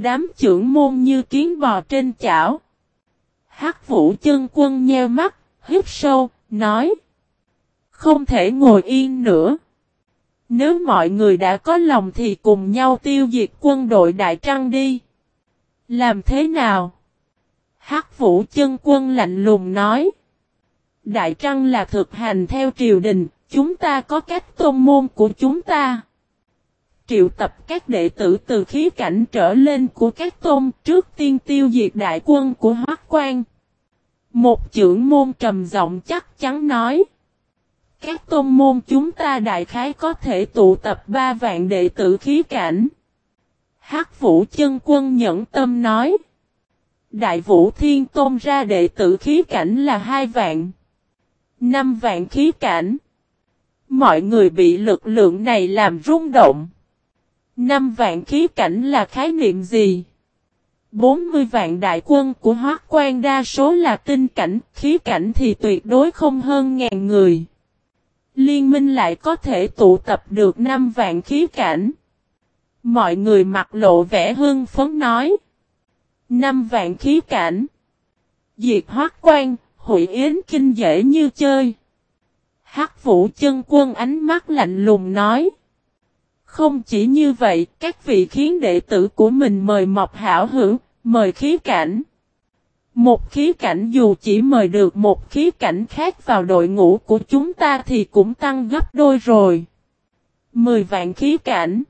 Đám trưởng môn như kiến bò trên chảo. Hắc vũ chân quân nheo mắt, hít sâu, nói. Không thể ngồi yên nữa. Nếu mọi người đã có lòng thì cùng nhau tiêu diệt quân đội Đại Trăng đi. Làm thế nào? Hắc vũ chân quân lạnh lùng nói. Đại Trăng là thực hành theo triều đình, chúng ta có cách tôn môn của chúng ta. Triệu tập các đệ tử từ khí cảnh trở lên của các tôn trước tiên tiêu diệt đại quân của Hoác Quan. Một trưởng môn trầm giọng chắc chắn nói. Các tôn môn chúng ta đại khái có thể tụ tập ba vạn đệ tử khí cảnh. Hắc vũ chân quân nhẫn tâm nói. Đại vũ thiên tôn ra đệ tử khí cảnh là hai vạn. Năm vạn khí cảnh. Mọi người bị lực lượng này làm rung động. Năm vạn khí cảnh là khái niệm gì? 40 vạn đại quân của Hoác Quan đa số là tinh cảnh, khí cảnh thì tuyệt đối không hơn ngàn người. Liên minh lại có thể tụ tập được 5 vạn khí cảnh. Mọi người mặc lộ vẻ hưng phấn nói. 5 vạn khí cảnh. Diệt Hoác Quan, hủy yến kinh dễ như chơi. Hắc vũ chân quân ánh mắt lạnh lùng nói. Không chỉ như vậy, các vị khiến đệ tử của mình mời mọc hảo hữu, mời khí cảnh. Một khí cảnh dù chỉ mời được một khí cảnh khác vào đội ngũ của chúng ta thì cũng tăng gấp đôi rồi. Mười vạn khí cảnh.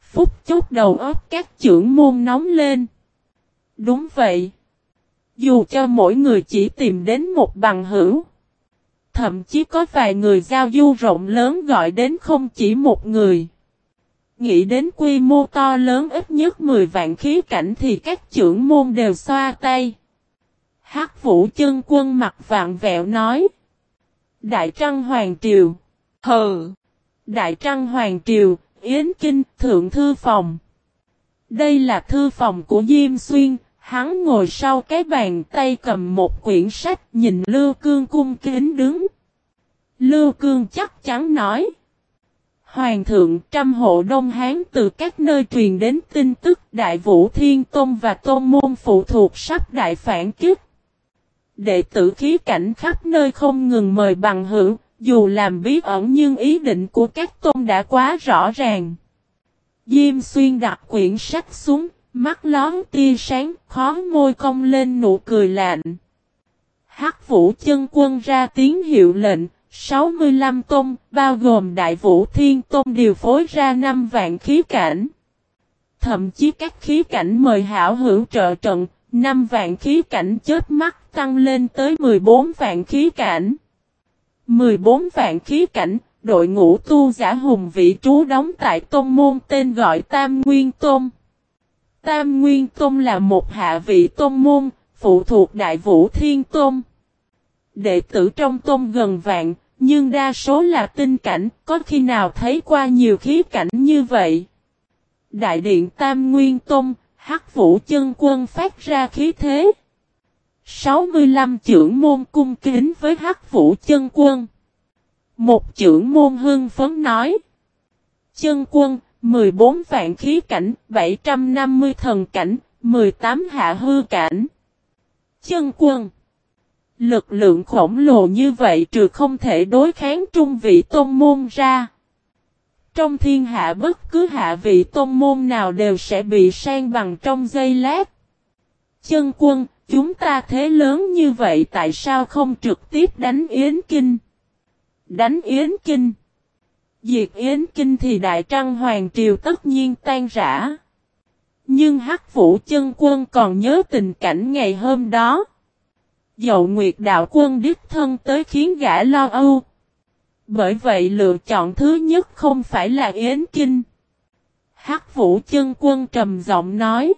Phúc chốt đầu óc các trưởng môn nóng lên. Đúng vậy. Dù cho mỗi người chỉ tìm đến một bằng hữu. Thậm chí có vài người giao du rộng lớn gọi đến không chỉ một người. Nghĩ đến quy mô to lớn ít nhất 10 vạn khí cảnh thì các trưởng môn đều xoa tay. Hắc vũ chân quân mặt vạn vẹo nói. Đại Trăng Hoàng Triều. Hừ. Đại Trăng Hoàng Triều, Yến Kinh, Thượng Thư Phòng. Đây là thư phòng của Diêm Xuyên, hắn ngồi sau cái bàn tay cầm một quyển sách nhìn Lưu Cương cung kính đứng. Lưu Cương chắc chắn nói. Hoàng thượng trăm hộ Đông Hán từ các nơi truyền đến tin tức Đại Vũ Thiên Tôn và Tôn Môn phụ thuộc sắp đại phản kích. Đệ tử khí cảnh khắp nơi không ngừng mời bằng hữu, dù làm bí ẩn nhưng ý định của các tôn đã quá rõ ràng. Diêm xuyên đặt quyển sách xuống, mắt lón tia sáng, khó môi cong lên nụ cười lạnh. Hắc vũ chân quân ra tiếng hiệu lệnh, 65 tôn, bao gồm Đại Vũ Thiên Tôn điều phối ra 5 vạn khí cảnh. Thậm chí các khí cảnh mời hảo hữu trợ trận, 5 vạn khí cảnh chết mắt tăng lên tới 14 vạn khí cảnh. 14 vạn khí cảnh, đội ngũ tu giả hùng vị trú đóng tại tôn môn tên gọi Tam Nguyên Tôn. Tam Nguyên Tôn là một hạ vị tôn môn, phụ thuộc Đại Vũ Thiên Tôn. Đệ tử trong tôn gần vạn, nhưng đa số là tinh cảnh, có khi nào thấy qua nhiều khí cảnh như vậy. Đại điện Tam Nguyên Tôn, Hắc Vũ chân quân phát ra khí thế. 65 trưởng môn cung kính với Hắc Vũ chân quân. Một trưởng môn hưng phấn nói. Chân quân, 14 vạn khí cảnh, 750 thần cảnh, 18 hạ hư cảnh. Chân quân. Lực lượng khổng lồ như vậy trừ không thể đối kháng trung vị tôn môn ra. Trong thiên hạ bất cứ hạ vị tôn môn nào đều sẽ bị sang bằng trong giây lát. Chân quân, chúng ta thế lớn như vậy tại sao không trực tiếp đánh Yến Kinh? Đánh Yến Kinh. Diệt Yến Kinh thì Đại Trăng Hoàng Triều tất nhiên tan rã. Nhưng Hắc Vũ chân quân còn nhớ tình cảnh ngày hôm đó. Dậu Nguyệt Đạo Quân đích thân tới khiến gã lo âu. Bởi vậy lựa chọn thứ nhất không phải là Yến Kinh. Hắc Vũ chân quân trầm giọng nói.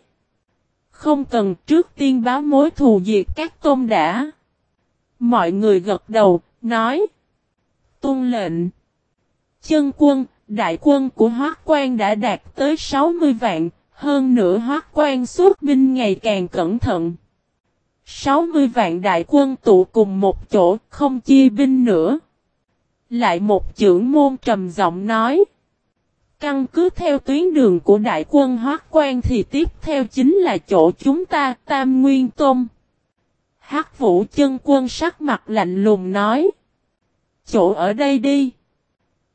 Không cần trước tiên báo mối thù diệt các tôn đã. Mọi người gật đầu, nói. Tôn lệnh. Chân quân, đại quân của Hoác Quan đã đạt tới 60 vạn, hơn nữa Hoác Quan xuất binh ngày càng cẩn thận. 60 vạn đại quân tụ cùng một chỗ, không chia binh nữa. Lại một trưởng môn trầm giọng nói. Căn cứ theo tuyến đường của đại quân Hoác Quan thì tiếp theo chính là chỗ chúng ta, Tam Nguyên Tôn. Hắc Vũ chân quân sắc mặt lạnh lùng nói. Chỗ ở đây đi.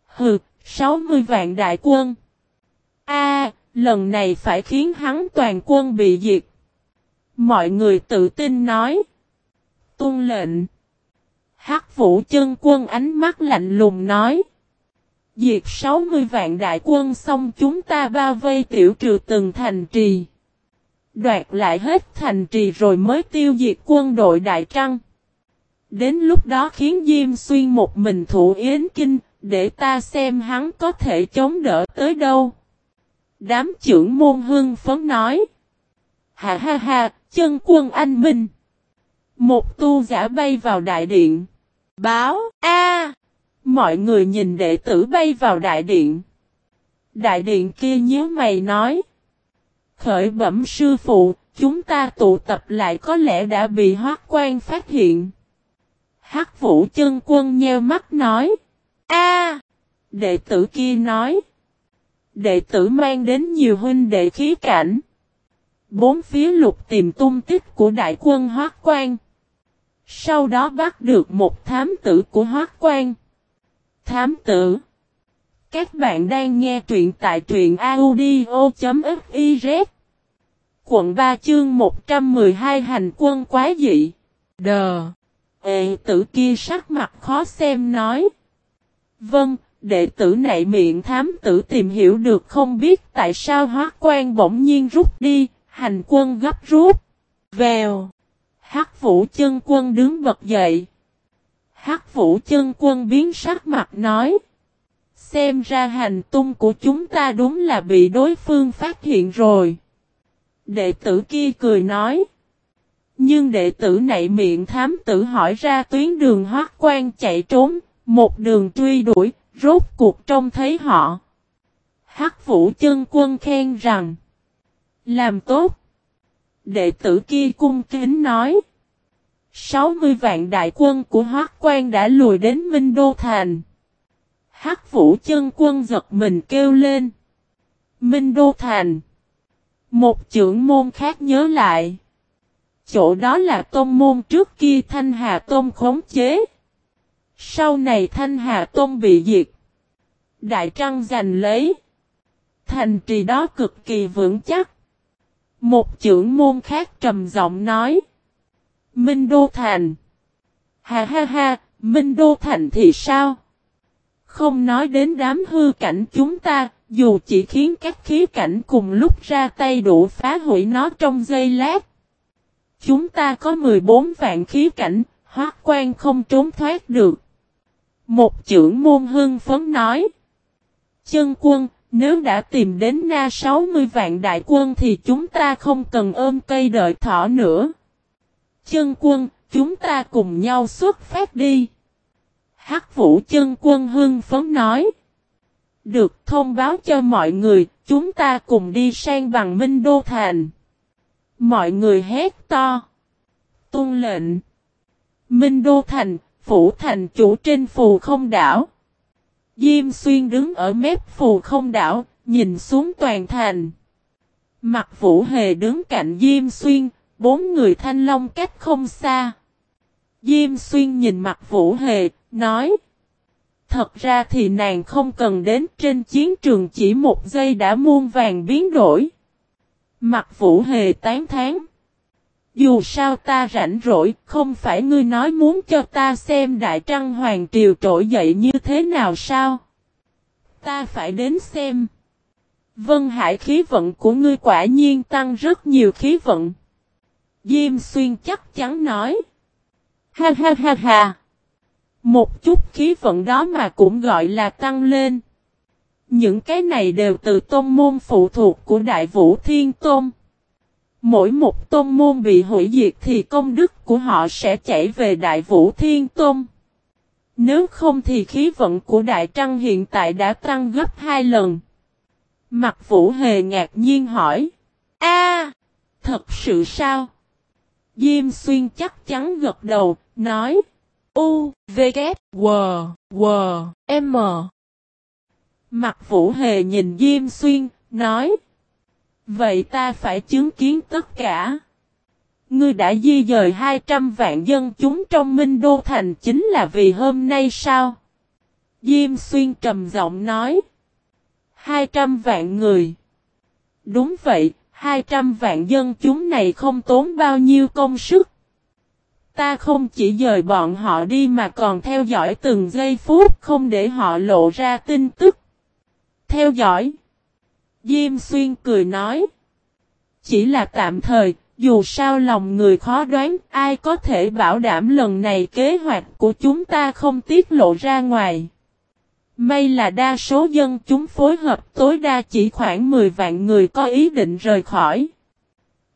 Hừ, 60 vạn đại quân. A, lần này phải khiến hắn toàn quân bị diệt. Mọi người tự tin nói. Tuân lệnh. Hắc Vũ chân quân ánh mắt lạnh lùng nói. Diệt 60 vạn đại quân xong chúng ta bao vây tiểu trừ từng thành trì. Đoạt lại hết thành trì rồi mới tiêu diệt quân đội Đại Trăng. Đến lúc đó khiến Diêm Xuyên một mình thủ Yến Kinh, để ta xem hắn có thể chống đỡ tới đâu. Đám trưởng môn hưng phấn nói. Ha ha ha, chân quân anh minh. Một tu giả bay vào đại điện. Báo, a Mọi người nhìn đệ tử bay vào đại điện. Đại điện kia nhớ mày nói. Khởi bẩm sư phụ, chúng ta tụ tập lại có lẽ đã bị hoác quan phát hiện. Hắc vũ chân quân nheo mắt nói. a Đệ tử kia nói. Đệ tử mang đến nhiều huynh đệ khí cảnh. Bốn phía lục tìm tung tích của đại quân hoác quan. Sau đó bắt được một thám tử của hoác quan. Thám tử. Các bạn đang nghe truyện tại truyện audio.fiz. Quận 3 chương 112 hành quân quá dị. Đờ. Ê tử kia sắc mặt khó xem nói. Vâng, đệ tử nại miệng thám tử tìm hiểu được không biết tại sao hóa quan bỗng nhiên rút đi, hành quân gấp rút. Vèo. Hắc vũ chân quân đứng bật dậy. Hắc vũ chân quân biến sắc mặt nói. Xem ra hành tung của chúng ta đúng là bị đối phương phát hiện rồi. Đệ tử kia cười nói. Nhưng đệ tử nảy miệng thám tử hỏi ra tuyến đường hoác quan chạy trốn, một đường truy đuổi, rốt cuộc trông thấy họ. Hắc vũ chân quân khen rằng. Làm tốt. Đệ tử kia cung kính nói. 60 vạn đại quân của Hoác Quan đã lùi đến Minh Đô Thành. Hắc Vũ chân quân giật mình kêu lên. Minh Đô Thành. Một trưởng môn khác nhớ lại. Chỗ đó là tôn môn trước kia Thanh Hà Tôn khống chế. Sau này Thanh Hà Tôn bị diệt. Đại Trăng giành lấy. Thành trì đó cực kỳ vững chắc. Một trưởng môn khác trầm giọng nói. Minh Đô Thành. Ha ha ha, Minh Đô Thành thì sao? Không nói đến đám hư cảnh chúng ta, dù chỉ khiến các khí cảnh cùng lúc ra tay đủ phá hủy nó trong giây lát. Chúng ta có 14 vạn khí cảnh, hóa quan không trốn thoát được. Một trưởng môn hưng phấn nói. Chân quân, nếu đã tìm đến na 60 vạn đại quân thì chúng ta không cần ôm cây đợi thỏ nữa. Chân quân, chúng ta cùng nhau xuất phát đi. Hắc vũ chân quân hưng phấn nói. Được thông báo cho mọi người, chúng ta cùng đi sang bằng Minh Đô Thành. Mọi người hét to. Tôn lệnh. Minh Đô Thành, phủ thành chủ trên phù không đảo. Diêm xuyên đứng ở mép phù không đảo, nhìn xuống toàn thành. Mặt vũ hề đứng cạnh Diêm xuyên, bốn người thanh long cách không xa. Diêm xuyên nhìn mặt vũ hề, nói. Thật ra thì nàng không cần đến trên chiến trường chỉ một giây đã muôn vàng biến đổi. Mặt vũ hề tán thán. Dù sao ta rảnh rỗi, không phải ngươi nói muốn cho ta xem Đại Trăng Hoàng Triều trỗi dậy như thế nào sao? Ta phải đến xem. Vân Hải khí vận của ngươi quả nhiên tăng rất nhiều khí vận. Diêm Xuyên chắc chắn nói. Ha ha ha ha. Một chút khí vận đó mà cũng gọi là tăng lên. Những cái này đều từ tôn môn phụ thuộc của Đại Vũ Thiên Tôn. Mỗi một tôn môn bị hủy diệt thì công đức của họ sẽ chảy về Đại Vũ Thiên Tôn. Nếu không thì khí vận của Đại Trăng hiện tại đã tăng gấp hai lần. Mặt Vũ Hề ngạc nhiên hỏi. A, thật sự sao? Diêm Xuyên chắc chắn gật đầu, nói. U, V, K, W, W, M. Mặt vũ hề nhìn Diêm Xuyên, nói. Vậy ta phải chứng kiến tất cả. Ngươi đã di dời 200 vạn dân chúng trong Minh Đô Thành chính là vì hôm nay sao? Diêm Xuyên trầm giọng nói. 200 vạn người. Đúng vậy, 200 vạn dân chúng này không tốn bao nhiêu công sức. Ta không chỉ dời bọn họ đi mà còn theo dõi từng giây phút không để họ lộ ra tin tức. Theo dõi. Diêm Xuyên cười nói. Chỉ là tạm thời, dù sao lòng người khó đoán, ai có thể bảo đảm lần này kế hoạch của chúng ta không tiết lộ ra ngoài. May là đa số dân chúng phối hợp tối đa chỉ khoảng 10 vạn người có ý định rời khỏi.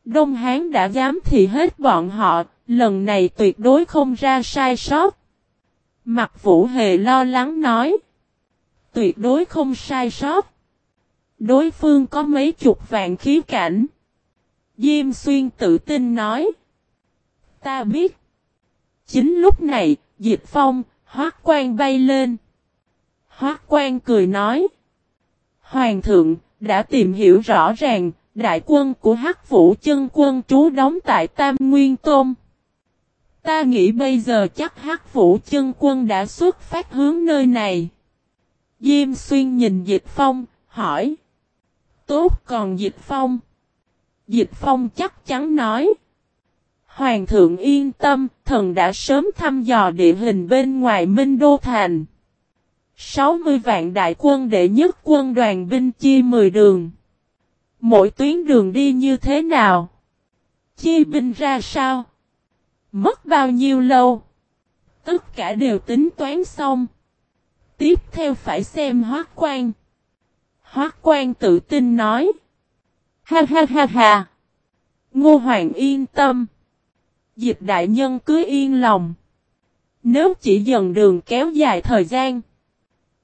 Đông Hán đã dám thì hết bọn họ, lần này tuyệt đối không ra sai sót. Mặt Vũ Hề lo lắng nói. Tuyệt đối không sai sót. Đối phương có mấy chục vạn khí cảnh. Diêm Xuyên tự tin nói. Ta biết. Chính lúc này, Diệp Phong, hoác quan bay lên. Hoác quan cười nói. Hoàng thượng, đã tìm hiểu rõ ràng, đại quân của Hắc Vũ chân quân trú đóng tại Tam Nguyên Tôn. Ta nghĩ bây giờ chắc Hắc Vũ chân quân đã xuất phát hướng nơi này. Diêm xuyên nhìn Dịch Phong, hỏi. Tốt còn Dịch Phong. Dịch Phong chắc chắn nói. Hoàng thượng yên tâm, thần đã sớm thăm dò địa hình bên ngoài Minh Đô Thành. 60 vạn đại quân đệ nhất quân đoàn binh chia 10 đường. Mỗi tuyến đường đi như thế nào? Chia binh ra sao? Mất bao nhiêu lâu? Tất cả đều tính toán xong. Tiếp theo phải xem hoác quan. Hoác quan tự tin nói. Ha ha ha ha. Ngô Hoàng yên tâm. Dịch đại nhân cứ yên lòng. Nếu chỉ dần đường kéo dài thời gian.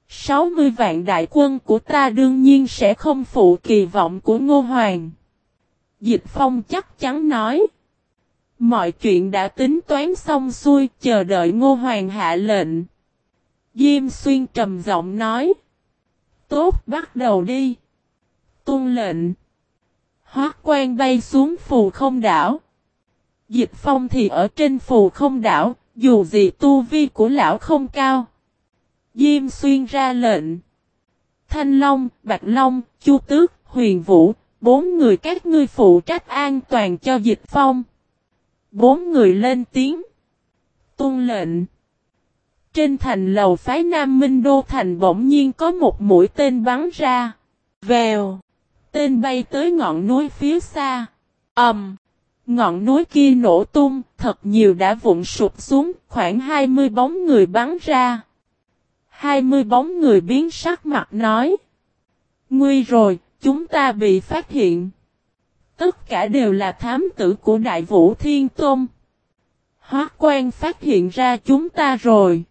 60 vạn đại quân của ta đương nhiên sẽ không phụ kỳ vọng của Ngô Hoàng. Dịch Phong chắc chắn nói. Mọi chuyện đã tính toán xong xuôi, chờ đợi Ngô Hoàng hạ lệnh. Diêm Xuyên trầm giọng nói. Tốt, bắt đầu đi. Tuân lệnh. Hoác quan bay xuống phù không đảo. Dịch Phong thì ở trên phù không đảo, dù gì tu vi của lão không cao. Diêm xuyên ra lệnh. Thanh Long, Bạch Long, Chu Tước, Huyền Vũ, bốn người các ngươi phụ trách an toàn cho dịch phong. Bốn người lên tiếng. Tôn lệnh. Trên thành lầu phái Nam Minh Đô Thành bỗng nhiên có một mũi tên bắn ra. Vèo. Tên bay tới ngọn núi phía xa. ầm. Um. Ngọn núi kia nổ tung, thật nhiều đã vụn sụp xuống, khoảng 20 bóng người bắn ra. Hai mươi bóng người biến sắc mặt nói. Nguy rồi, chúng ta bị phát hiện. Tất cả đều là thám tử của Đại Vũ Thiên Tôn. Hóa quan phát hiện ra chúng ta rồi.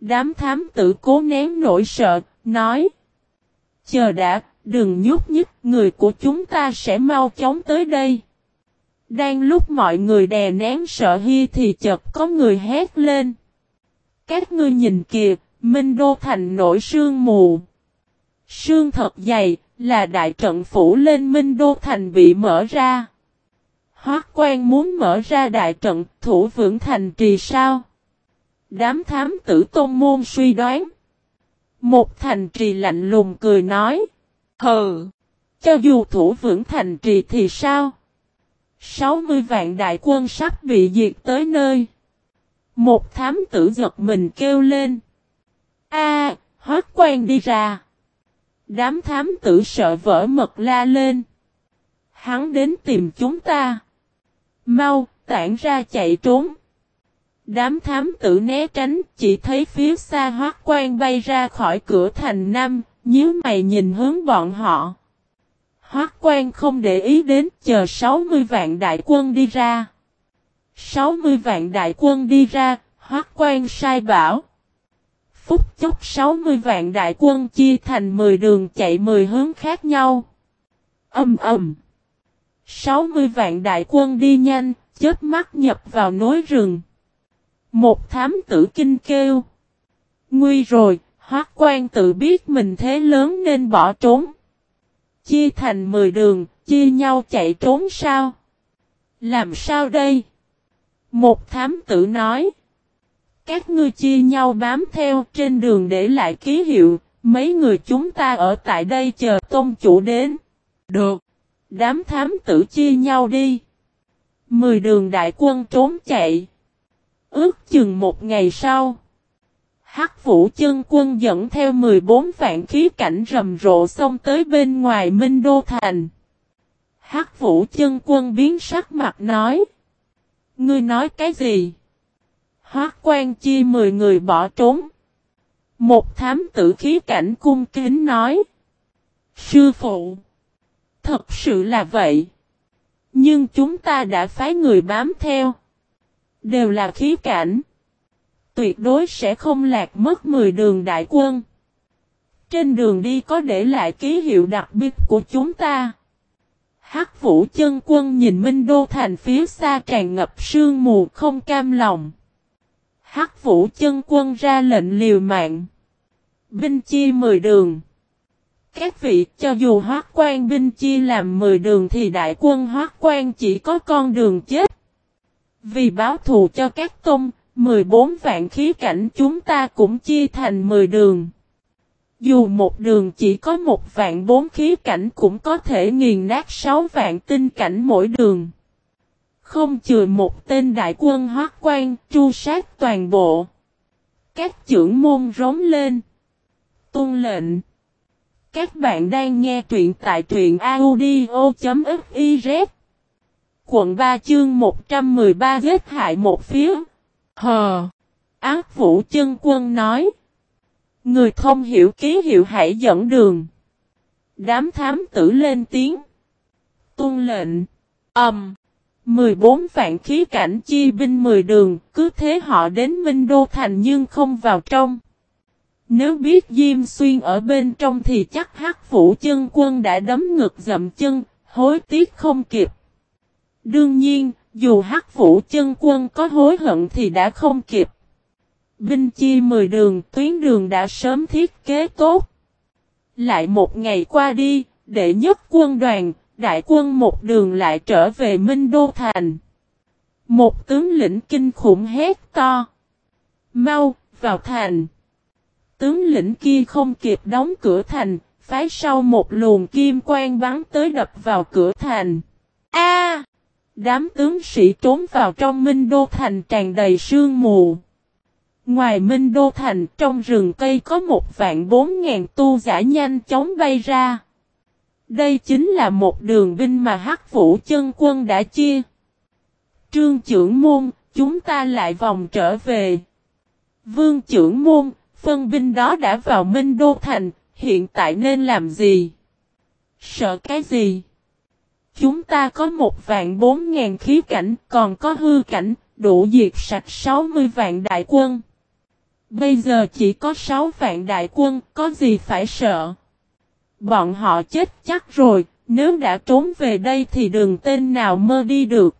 Đám thám tử cố nén nỗi sợ, nói. Chờ đã, đừng nhúc nhích, người của chúng ta sẽ mau chóng tới đây. Đang lúc mọi người đè nén sợ hi thì chợt có người hét lên. Các ngươi nhìn kìa, Minh Đô Thành nổi sương mù. Sương thật dày, là đại trận phủ lên Minh Đô Thành bị mở ra. Hoác quan muốn mở ra đại trận thủ vững thành trì sao? Đám thám tử tôn môn suy đoán. Một thành trì lạnh lùng cười nói. Hừ! Cho dù thủ vững thành trì thì sao? 60 vạn đại quân sắp bị diệt tới nơi. Một thám tử giật mình kêu lên. A, à, quen đi ra. Đám thám tử sợ vỡ mật la lên. Hắn đến tìm chúng ta. Mau, tản ra chạy trốn. Đám thám tử né tránh, chỉ thấy phía xa hoác quan bay ra khỏi cửa thành Nam, nhíu mày nhìn hướng bọn họ. Hoác quan không để ý đến, chờ 60 vạn đại quân đi ra. 60 vạn đại quân đi ra, hoác quan sai bảo Phúc chốc 60 vạn đại quân chia thành 10 đường chạy 10 hướng khác nhau. Âm ầm. 60 vạn đại quân đi nhanh, chết mắt nhập vào nối rừng. Một thám tử kinh kêu. Nguy rồi, Hoác quan tự biết mình thế lớn nên bỏ trốn. Chia thành 10 đường, chia nhau chạy trốn sao? Làm sao đây? Một thám tử nói. Các ngươi chia nhau bám theo trên đường để lại ký hiệu, mấy người chúng ta ở tại đây chờ tôn chủ đến. Được. Đám thám tử chia nhau đi. Mười đường đại quân trốn chạy. Ước chừng một ngày sau. Hắc vũ chân quân dẫn theo 14 vạn khí cảnh rầm rộ xông tới bên ngoài Minh Đô Thành. Hắc vũ chân quân biến sắc mặt nói. Ngươi nói cái gì? Hoác quan chi 10 người bỏ trốn. Một thám tử khí cảnh cung kính nói. Sư phụ. Thật sự là vậy. Nhưng chúng ta đã phái người bám theo. Đều là khí cảnh. Tuyệt đối sẽ không lạc mất 10 đường đại quân. Trên đường đi có để lại ký hiệu đặc biệt của chúng ta. Hắc vũ chân quân nhìn Minh Đô thành phía xa tràn ngập sương mù không cam lòng. Hắc vũ chân quân ra lệnh liều mạng. Binh chia 10 đường. Các vị cho dù hoác quan binh chia làm 10 đường thì đại quân hoác quan chỉ có con đường chết. Vì báo thù cho các tôn, 14 vạn khí cảnh chúng ta cũng chia thành 10 đường. Dù một đường chỉ có một vạn bốn khí cảnh cũng có thể nghiền nát 6 vạn tinh cảnh mỗi đường. Không chừa một tên đại quân hoác quan, tru sát toàn bộ. Các trưởng môn rống lên. Tôn lệnh. Các bạn đang nghe truyện tại truyện audio.fif Quận 3 chương 113 giết hại một phía. Hờ. Ác vũ chân quân nói. Người không hiểu ký hiệu hãy dẫn đường. Đám thám tử lên tiếng. tuân lệnh. Âm. Um. 14 vạn khí cảnh chi binh 10 đường, cứ thế họ đến Minh Đô Thành nhưng không vào trong. Nếu biết Diêm Xuyên ở bên trong thì chắc hắc vũ chân quân đã đấm ngực dậm chân, hối tiếc không kịp. Đương nhiên, dù hắc vũ chân quân có hối hận thì đã không kịp. Binh chi 10 đường, tuyến đường đã sớm thiết kế tốt. Lại một ngày qua đi, đệ nhất quân đoàn, đại quân một đường lại trở về Minh Đô Thành. Một tướng lĩnh kinh khủng hét to. Mau, vào thành. Tướng lĩnh kia không kịp đóng cửa thành, phái sau một luồng kim quang bắn tới đập vào cửa thành. A! Đám tướng sĩ trốn vào trong Minh Đô Thành tràn đầy sương mù. Ngoài Minh Đô Thành trong rừng cây có một vạn bốn ngàn tu giả nhanh chóng bay ra. Đây chính là một đường binh mà Hắc Vũ chân quân đã chia. Trương trưởng môn, chúng ta lại vòng trở về. Vương trưởng môn, phân binh đó đã vào Minh Đô Thành, hiện tại nên làm gì? Sợ cái gì? Chúng ta có một vạn bốn ngàn khí cảnh, còn có hư cảnh, đủ diệt sạch 60 vạn đại quân. Bây giờ chỉ có 6 vạn đại quân, có gì phải sợ? Bọn họ chết chắc rồi, nếu đã trốn về đây thì đường tên nào mơ đi được.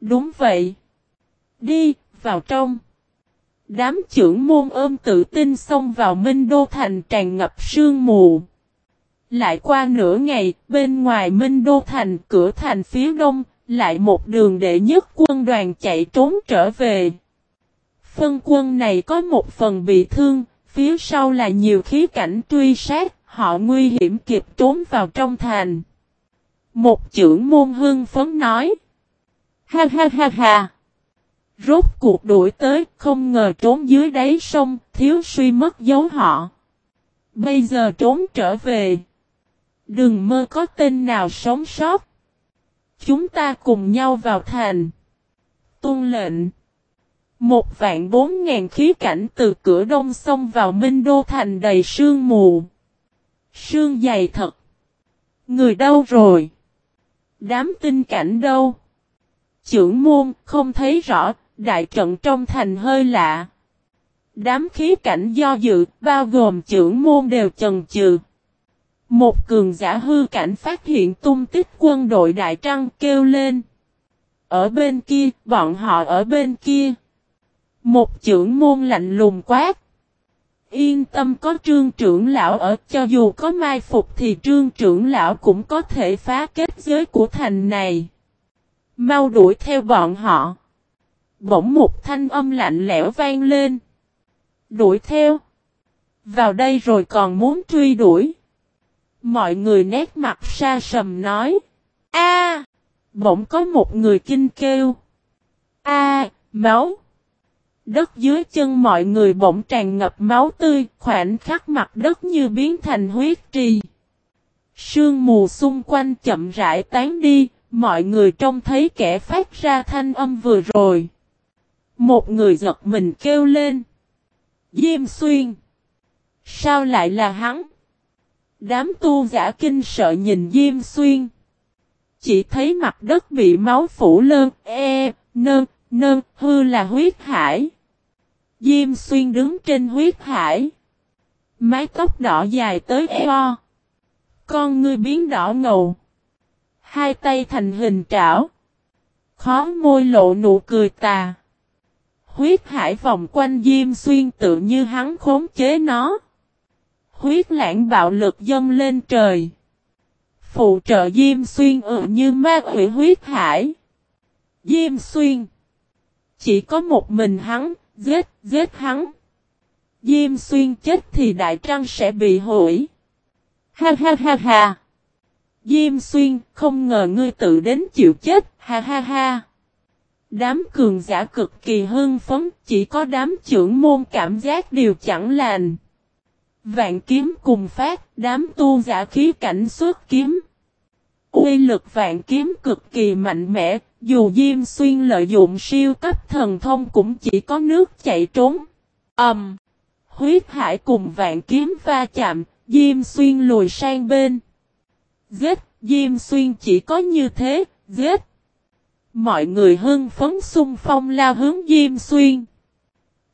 Đúng vậy. Đi, vào trong. Đám trưởng môn ôm tự tin xông vào Minh Đô Thành tràn ngập sương mù. Lại qua nửa ngày, bên ngoài Minh Đô Thành, cửa thành phía đông, lại một đường đệ nhất quân đoàn chạy trốn trở về. Phân quân này có một phần bị thương, phía sau là nhiều khí cảnh truy sát, họ nguy hiểm kịp trốn vào trong thành. Một trưởng môn hưng phấn nói. Ha ha ha ha. Rốt cuộc đuổi tới, không ngờ trốn dưới đáy sông, thiếu suy mất dấu họ. Bây giờ trốn trở về. Đừng mơ có tên nào sống sót. Chúng ta cùng nhau vào thành. Tôn lệnh. Một vạn bốn ngàn khí cảnh từ cửa đông sông vào Minh Đô Thành đầy sương mù. Sương dày thật. Người đâu rồi? Đám tinh cảnh đâu? Chưởng môn không thấy rõ, đại trận trong thành hơi lạ. Đám khí cảnh do dự, bao gồm trưởng môn đều chần chừ. Một cường giả hư cảnh phát hiện tung tích quân đội Đại Trăng kêu lên. Ở bên kia, bọn họ ở bên kia. Một trưởng môn lạnh lùng quát. Yên tâm có trương trưởng lão ở cho dù có mai phục thì trương trưởng lão cũng có thể phá kết giới của thành này. Mau đuổi theo bọn họ. Bỗng một thanh âm lạnh lẽo vang lên. Đuổi theo. Vào đây rồi còn muốn truy đuổi. Mọi người nét mặt xa sầm nói. a Bỗng có một người kinh kêu. a máu. Đất dưới chân mọi người bỗng tràn ngập máu tươi, khoảnh khắc mặt đất như biến thành huyết trì. Sương mù xung quanh chậm rãi tán đi, mọi người trông thấy kẻ phát ra thanh âm vừa rồi. Một người giật mình kêu lên. Diêm xuyên. Sao lại là hắn? Đám tu giả kinh sợ nhìn Diêm xuyên. Chỉ thấy mặt đất bị máu phủ lơn, e, nơ, nơ, hư là huyết hải. Diêm xuyên đứng trên huyết hải. Mái tóc đỏ dài tới eo. Con ngươi biến đỏ ngầu. Hai tay thành hình trảo. Khó môi lộ nụ cười tà. Huyết hải vòng quanh Diêm Xuyên tự như hắn khống chế nó. Huyết lãng bạo lực dâng lên trời. Phụ trợ Diêm Xuyên ự như ma quỷ huyết hải. Diêm Xuyên. Chỉ có một mình hắn, giết, giết hắn. Diêm Xuyên chết thì Đại Trăng sẽ bị hủy. Ha ha ha ha. Diêm Xuyên, không ngờ ngươi tự đến chịu chết, ha ha ha. Đám cường giả cực kỳ hưng phấn, chỉ có đám trưởng môn cảm giác điều chẳng lành. Vạn kiếm cùng phát, đám tu giả khí cảnh xuất kiếm. Uy lực vạn kiếm cực kỳ mạnh mẽ, dù Diêm Xuyên lợi dụng siêu cấp thần thông cũng chỉ có nước chạy trốn. Ẩm! Um, huyết hải cùng vạn kiếm va chạm, Diêm Xuyên lùi sang bên. Giết! Diêm Xuyên chỉ có như thế, giết! Mọi người hưng phấn xung phong lao hướng Diêm Xuyên.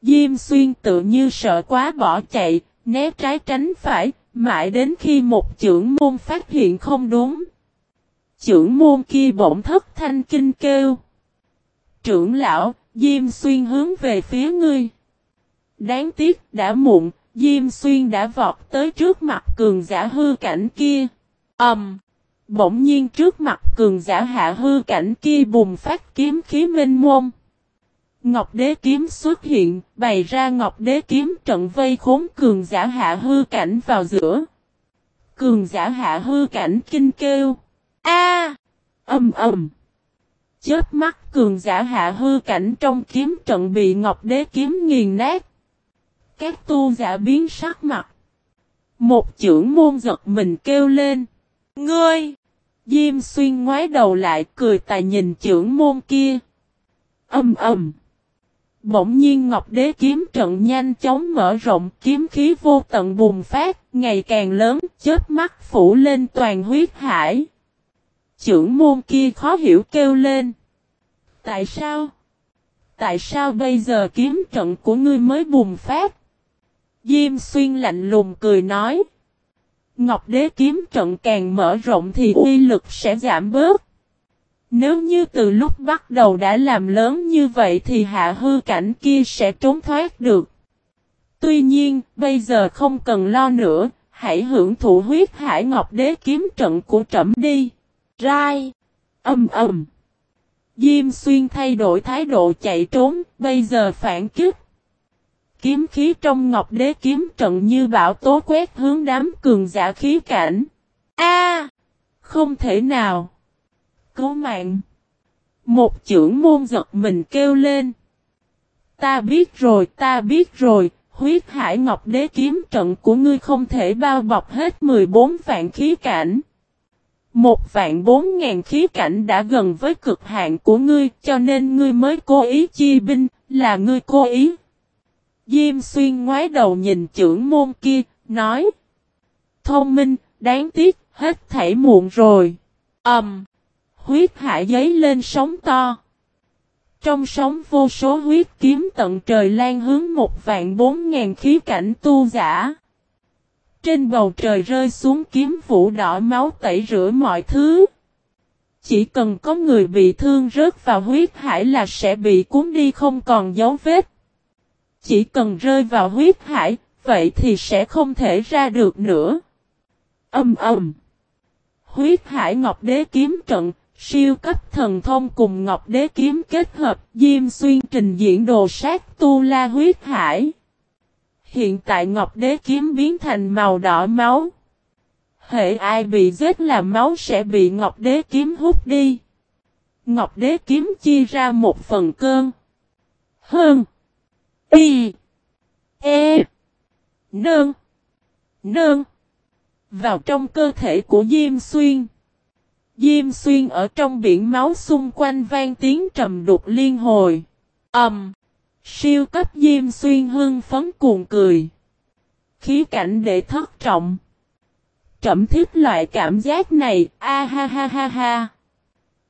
Diêm Xuyên tự như sợ quá bỏ chạy, né trái tránh phải, mãi đến khi một trưởng môn phát hiện không đúng. Trưởng môn kia bỗng thất thanh kinh kêu. Trưởng lão, Diêm Xuyên hướng về phía ngươi. Đáng tiếc đã muộn, Diêm Xuyên đã vọt tới trước mặt cường giả hư cảnh kia. Ẩm! Um, Bỗng nhiên trước mặt cường giả hạ hư cảnh kia bùng phát kiếm khí minh môn. Ngọc đế kiếm xuất hiện, bày ra ngọc đế kiếm trận vây khốn cường giả hạ hư cảnh vào giữa. Cường giả hạ hư cảnh kinh kêu. A! Âm ầm. Chết mắt cường giả hạ hư cảnh trong kiếm trận bị ngọc đế kiếm nghiền nát. Các tu giả biến sắc mặt. Một trưởng môn giật mình kêu lên. Ngươi! Diêm xuyên ngoái đầu lại cười tài nhìn trưởng môn kia. Âm ầm. Bỗng nhiên Ngọc Đế kiếm trận nhanh chóng mở rộng kiếm khí vô tận bùng phát, ngày càng lớn, chết mắt phủ lên toàn huyết hải. Trưởng môn kia khó hiểu kêu lên. Tại sao? Tại sao bây giờ kiếm trận của ngươi mới bùng phát? Diêm xuyên lạnh lùng cười nói. Ngọc đế kiếm trận càng mở rộng thì uy lực sẽ giảm bớt. Nếu như từ lúc bắt đầu đã làm lớn như vậy thì hạ hư cảnh kia sẽ trốn thoát được. Tuy nhiên, bây giờ không cần lo nữa, hãy hưởng thụ huyết hải ngọc đế kiếm trận của trẫm đi. Rai! Âm ầm! Diêm xuyên thay đổi thái độ chạy trốn, bây giờ phản kích kiếm khí trong ngọc đế kiếm trận như bão tố quét hướng đám cường giả khí cảnh. A, Không thể nào! Cứu mạng! Một trưởng môn giật mình kêu lên. Ta biết rồi, ta biết rồi, huyết hải ngọc đế kiếm trận của ngươi không thể bao bọc hết 14 vạn khí cảnh. Một vạn bốn ngàn khí cảnh đã gần với cực hạn của ngươi cho nên ngươi mới cố ý chi binh, là ngươi cố ý. Diêm xuyên ngoái đầu nhìn trưởng môn kia, nói. Thông minh, đáng tiếc, hết thảy muộn rồi. Ẩm. Um, huyết hải giấy lên sóng to. Trong sóng vô số huyết kiếm tận trời lan hướng một vạn bốn ngàn khí cảnh tu giả. Trên bầu trời rơi xuống kiếm vũ đỏ máu tẩy rửa mọi thứ. Chỉ cần có người bị thương rớt vào huyết hải là sẽ bị cuốn đi không còn dấu vết. Chỉ cần rơi vào huyết hải, vậy thì sẽ không thể ra được nữa. Âm ầm. Huyết hải ngọc đế kiếm trận, siêu cấp thần thông cùng ngọc đế kiếm kết hợp, Diêm Xuyên trình diễn đồ sát tu la huyết hải. Hiện tại ngọc đế kiếm biến thành màu đỏ máu. Hệ ai bị giết là máu sẽ bị ngọc đế kiếm hút đi. Ngọc đế kiếm chia ra một phần cơn. Hơn. Y. E. Nương. Nương. Vào trong cơ thể của Diêm Xuyên. Diêm Xuyên ở trong biển máu xung quanh vang tiếng trầm đục liên hồi. Ẩm. Um, siêu cấp Diêm Xuyên hưng phấn cuồng cười. Khí cảnh để thất trọng. Trầm thiết loại cảm giác này, a ha ha ha ha.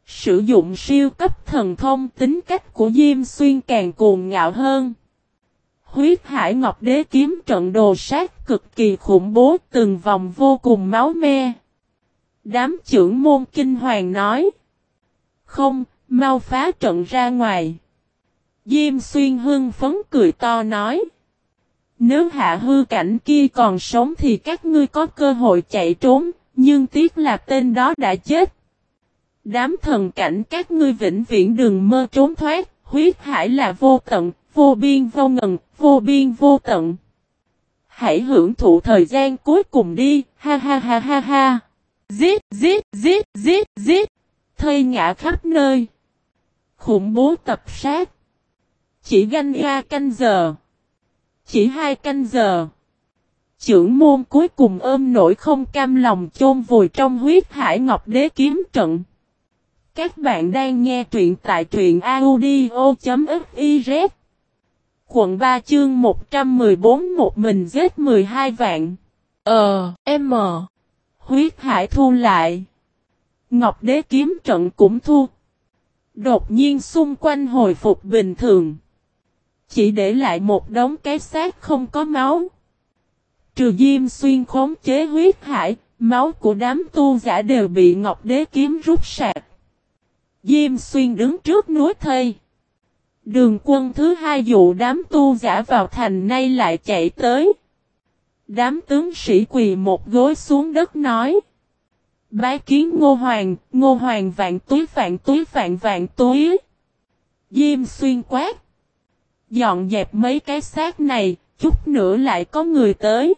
Sử dụng siêu cấp thần thông tính cách của Diêm Xuyên càng cuồng ngạo hơn. Huyết hải ngọc đế kiếm trận đồ sát cực kỳ khủng bố từng vòng vô cùng máu me. Đám trưởng môn kinh hoàng nói. Không, mau phá trận ra ngoài. Diêm xuyên hưng phấn cười to nói. Nếu hạ hư cảnh kia còn sống thì các ngươi có cơ hội chạy trốn, nhưng tiếc là tên đó đã chết. Đám thần cảnh các ngươi vĩnh viễn đừng mơ trốn thoát, huyết hải là vô tận, vô biên vô ngần, vô biên vô tận. Hãy hưởng thụ thời gian cuối cùng đi, ha ha ha ha ha. Giết, giết, giết, giết, giết. Thây ngã khắp nơi. Khủng bố tập sát. Chỉ ganh ra canh giờ. Chỉ hai canh giờ. Chưởng môn cuối cùng ôm nổi không cam lòng chôn vùi trong huyết hải ngọc đế kiếm trận. Các bạn đang nghe truyện tại truyện audio.fif Quận 3 chương 114 một mình giết 12 vạn. Ờ, M. Huyết hải thu lại. Ngọc đế kiếm trận cũng thu. Đột nhiên xung quanh hồi phục bình thường. Chỉ để lại một đống cái xác không có máu. Trừ diêm xuyên khống chế huyết hải, máu của đám tu giả đều bị Ngọc Đế kiếm rút sạc. Diêm xuyên đứng trước núi thây. Đường quân thứ hai dụ đám tu giả vào thành nay lại chạy tới. Đám tướng sĩ quỳ một gối xuống đất nói. Bái kiến ngô hoàng, ngô hoàng vạn túi vạn túi vạn vạn túi. Diêm xuyên quát. Dọn dẹp mấy cái xác này, chút nữa lại có người tới.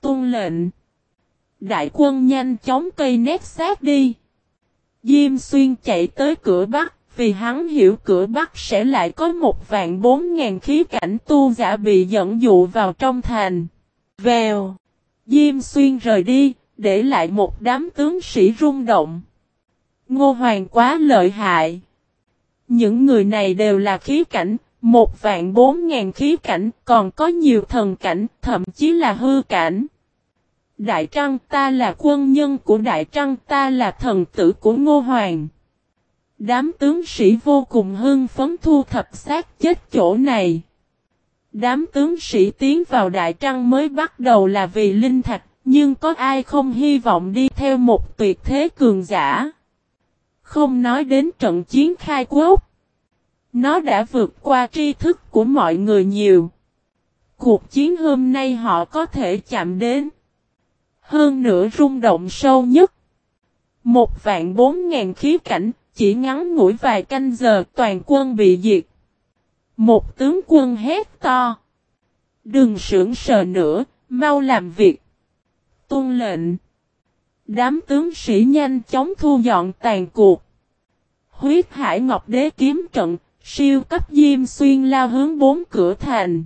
Tôn lệnh. Đại quân nhanh chóng cây nét xác đi. Diêm xuyên chạy tới cửa Bắc, vì hắn hiểu cửa Bắc sẽ lại có một vạn bốn ngàn khí cảnh tu giả bị dẫn dụ vào trong thành. Vèo. Diêm xuyên rời đi, để lại một đám tướng sĩ rung động. Ngô Hoàng quá lợi hại. Những người này đều là khí cảnh, một vạn bốn ngàn khí cảnh, còn có nhiều thần cảnh, thậm chí là hư cảnh. Đại Trăng ta là quân nhân của Đại Trăng ta là thần tử của Ngô Hoàng. Đám tướng sĩ vô cùng hưng phấn thu thập xác chết chỗ này. Đám tướng sĩ tiến vào Đại Trăng mới bắt đầu là vì linh thạch, nhưng có ai không hy vọng đi theo một tuyệt thế cường giả. Không nói đến trận chiến khai quốc. Nó đã vượt qua tri thức của mọi người nhiều. Cuộc chiến hôm nay họ có thể chạm đến. Hơn nữa rung động sâu nhất. Một vạn bốn ngàn khí cảnh, chỉ ngắn ngủi vài canh giờ toàn quân bị diệt. Một tướng quân hét to. Đừng sưởng sờ nữa, mau làm việc. Tôn lệnh. Đám tướng sĩ nhanh chóng thu dọn tàn cuộc. Huyết hải ngọc đế kiếm trận, siêu cấp diêm xuyên lao hướng bốn cửa thành.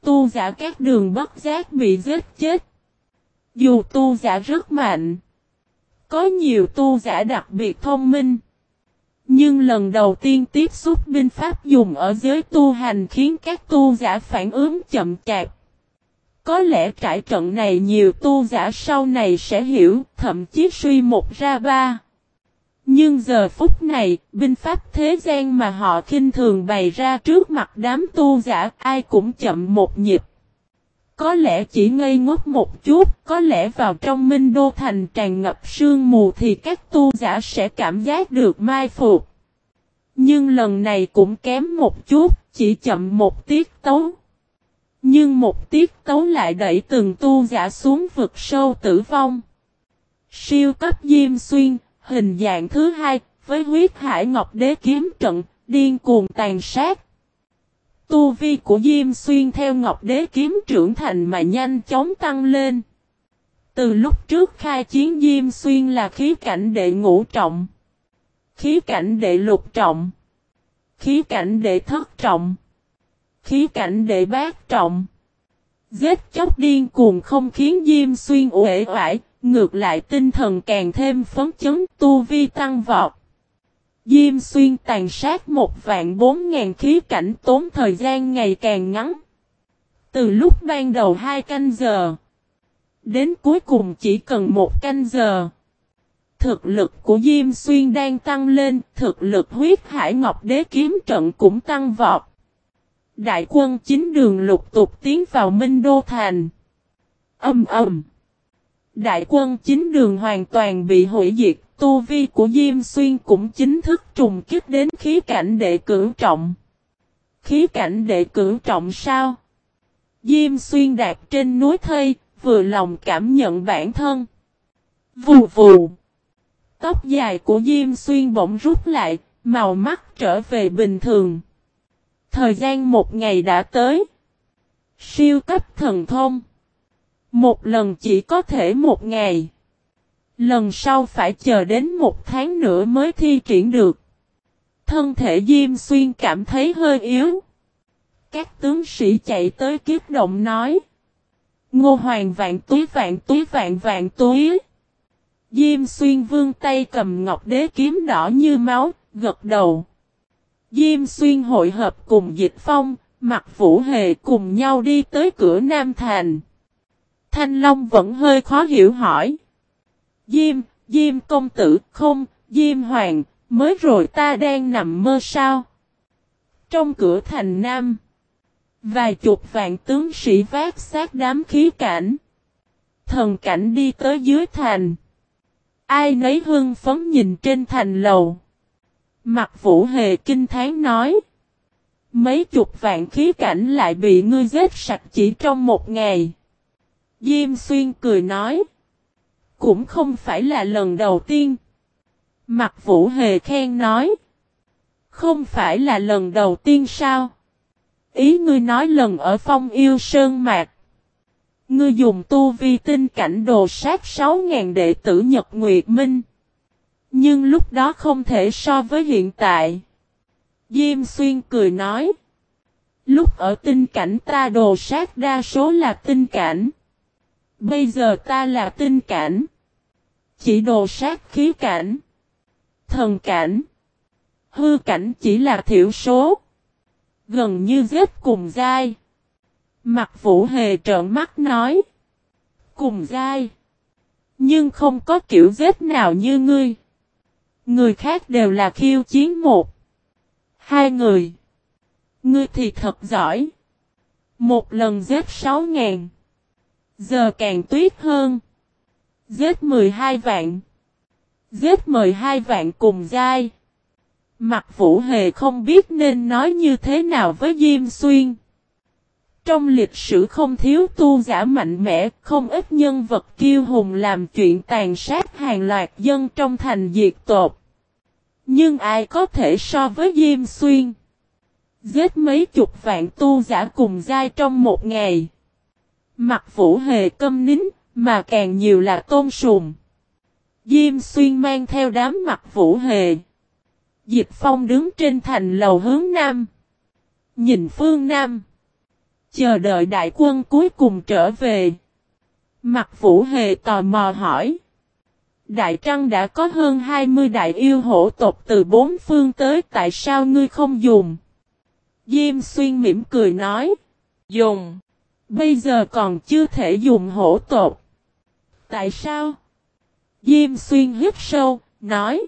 Tu giả các đường bất giác bị giết chết. Dù tu giả rất mạnh. Có nhiều tu giả đặc biệt thông minh. Nhưng lần đầu tiên tiếp xúc binh pháp dùng ở giới tu hành khiến các tu giả phản ứng chậm chạp. Có lẽ trải trận này nhiều tu giả sau này sẽ hiểu, thậm chí suy một ra ba. Nhưng giờ phút này, binh pháp thế gian mà họ khinh thường bày ra trước mặt đám tu giả ai cũng chậm một nhịp. Có lẽ chỉ ngây ngốc một chút, có lẽ vào trong minh đô thành tràn ngập sương mù thì các tu giả sẽ cảm giác được mai phục. Nhưng lần này cũng kém một chút, chỉ chậm một tiết tấu. Nhưng một tiết tấu lại đẩy từng tu giả xuống vực sâu tử vong. Siêu cấp Diêm Xuyên, hình dạng thứ hai, với huyết hải ngọc đế kiếm trận, điên cuồng tàn sát. Tu vi của Diêm Xuyên theo ngọc đế kiếm trưởng thành mà nhanh chóng tăng lên. Từ lúc trước khai chiến Diêm Xuyên là khí cảnh đệ ngũ trọng. Khí cảnh đệ lục trọng. Khí cảnh đệ thất trọng. Khí cảnh đệ bát trọng. Giết chóc điên cuồng không khiến Diêm Xuyên uể oải, ngược lại tinh thần càng thêm phấn chấn tu vi tăng vọt. Diêm Xuyên tàn sát một vạn bốn ngàn khí cảnh tốn thời gian ngày càng ngắn. Từ lúc ban đầu hai canh giờ, đến cuối cùng chỉ cần một canh giờ. Thực lực của Diêm Xuyên đang tăng lên, thực lực huyết hải ngọc đế kiếm trận cũng tăng vọt. Đại quân chính đường lục tục tiến vào Minh Đô Thành. Âm ầm. Đại quân chính đường hoàn toàn bị hủy diệt, tu vi của Diêm Xuyên cũng chính thức trùng kích đến khí cảnh đệ cửu trọng. Khí cảnh đệ cửu trọng sao? Diêm Xuyên đạt trên núi thây, vừa lòng cảm nhận bản thân. Vù vù. Tóc dài của Diêm Xuyên bỗng rút lại, màu mắt trở về bình thường. Thời gian một ngày đã tới. Siêu cấp thần thông. Một lần chỉ có thể một ngày. Lần sau phải chờ đến một tháng nữa mới thi triển được. Thân thể Diêm Xuyên cảm thấy hơi yếu. Các tướng sĩ chạy tới kiếp động nói. Ngô Hoàng vạn túi vạn túi vạn vạn túi. Diêm Xuyên vương tay cầm ngọc đế kiếm đỏ như máu, gật đầu. Diêm Xuyên hội hợp cùng Dịch Phong, mặt Vũ Hề cùng nhau đi tới cửa Nam Thành. Thanh Long vẫn hơi khó hiểu hỏi. Diêm, Diêm công tử, không, Diêm Hoàng, mới rồi ta đang nằm mơ sao? Trong cửa thành Nam, vài chục vạn tướng sĩ vác sát đám khí cảnh. Thần cảnh đi tới dưới thành. Ai nấy hưng phấn nhìn trên thành lầu. Mặt vũ hề kinh thán nói. Mấy chục vạn khí cảnh lại bị ngươi giết sạch chỉ trong một ngày. Diêm xuyên cười nói. Cũng không phải là lần đầu tiên. Mặt vũ hề khen nói. Không phải là lần đầu tiên sao? Ý ngươi nói lần ở phong yêu sơn mạc. Ngươi dùng tu vi tinh cảnh đồ sát 6.000 đệ tử Nhật Nguyệt Minh. Nhưng lúc đó không thể so với hiện tại. Diêm xuyên cười nói. Lúc ở tinh cảnh ta đồ sát đa số là tinh cảnh. Bây giờ ta là tinh cảnh. Chỉ đồ sát khí cảnh. Thần cảnh. Hư cảnh chỉ là thiểu số. Gần như giết cùng dai. Mặt vũ hề trợn mắt nói. Cùng dai. Nhưng không có kiểu giết nào như ngươi. Người khác đều là khiêu chiến một. Hai người. Ngươi thì thật giỏi. Một lần giết sáu ngàn. Giờ càng tuyết hơn. Giết mười hai vạn. Giết mười hai vạn cùng dai. Mặt vũ hề không biết nên nói như thế nào với Diêm Xuyên. Trong lịch sử không thiếu tu giả mạnh mẽ, không ít nhân vật kiêu hùng làm chuyện tàn sát hàng loạt dân trong thành diệt tột. Nhưng ai có thể so với Diêm Xuyên? Giết mấy chục vạn tu giả cùng dai trong một ngày. Mặt vũ hề câm nín, mà càng nhiều là tôn sùng. Diêm Xuyên mang theo đám mặt vũ hề. Dịch Phong đứng trên thành lầu hướng Nam. Nhìn phương Nam. Chờ đợi đại quân cuối cùng trở về. Mặt vũ hề tò mò hỏi. Đại Trăng đã có hơn 20 đại yêu hổ tộc từ bốn phương tới tại sao ngươi không dùng? Diêm xuyên mỉm cười nói. Dùng. Bây giờ còn chưa thể dùng hổ tột. Tại sao? Diêm xuyên hít sâu, nói.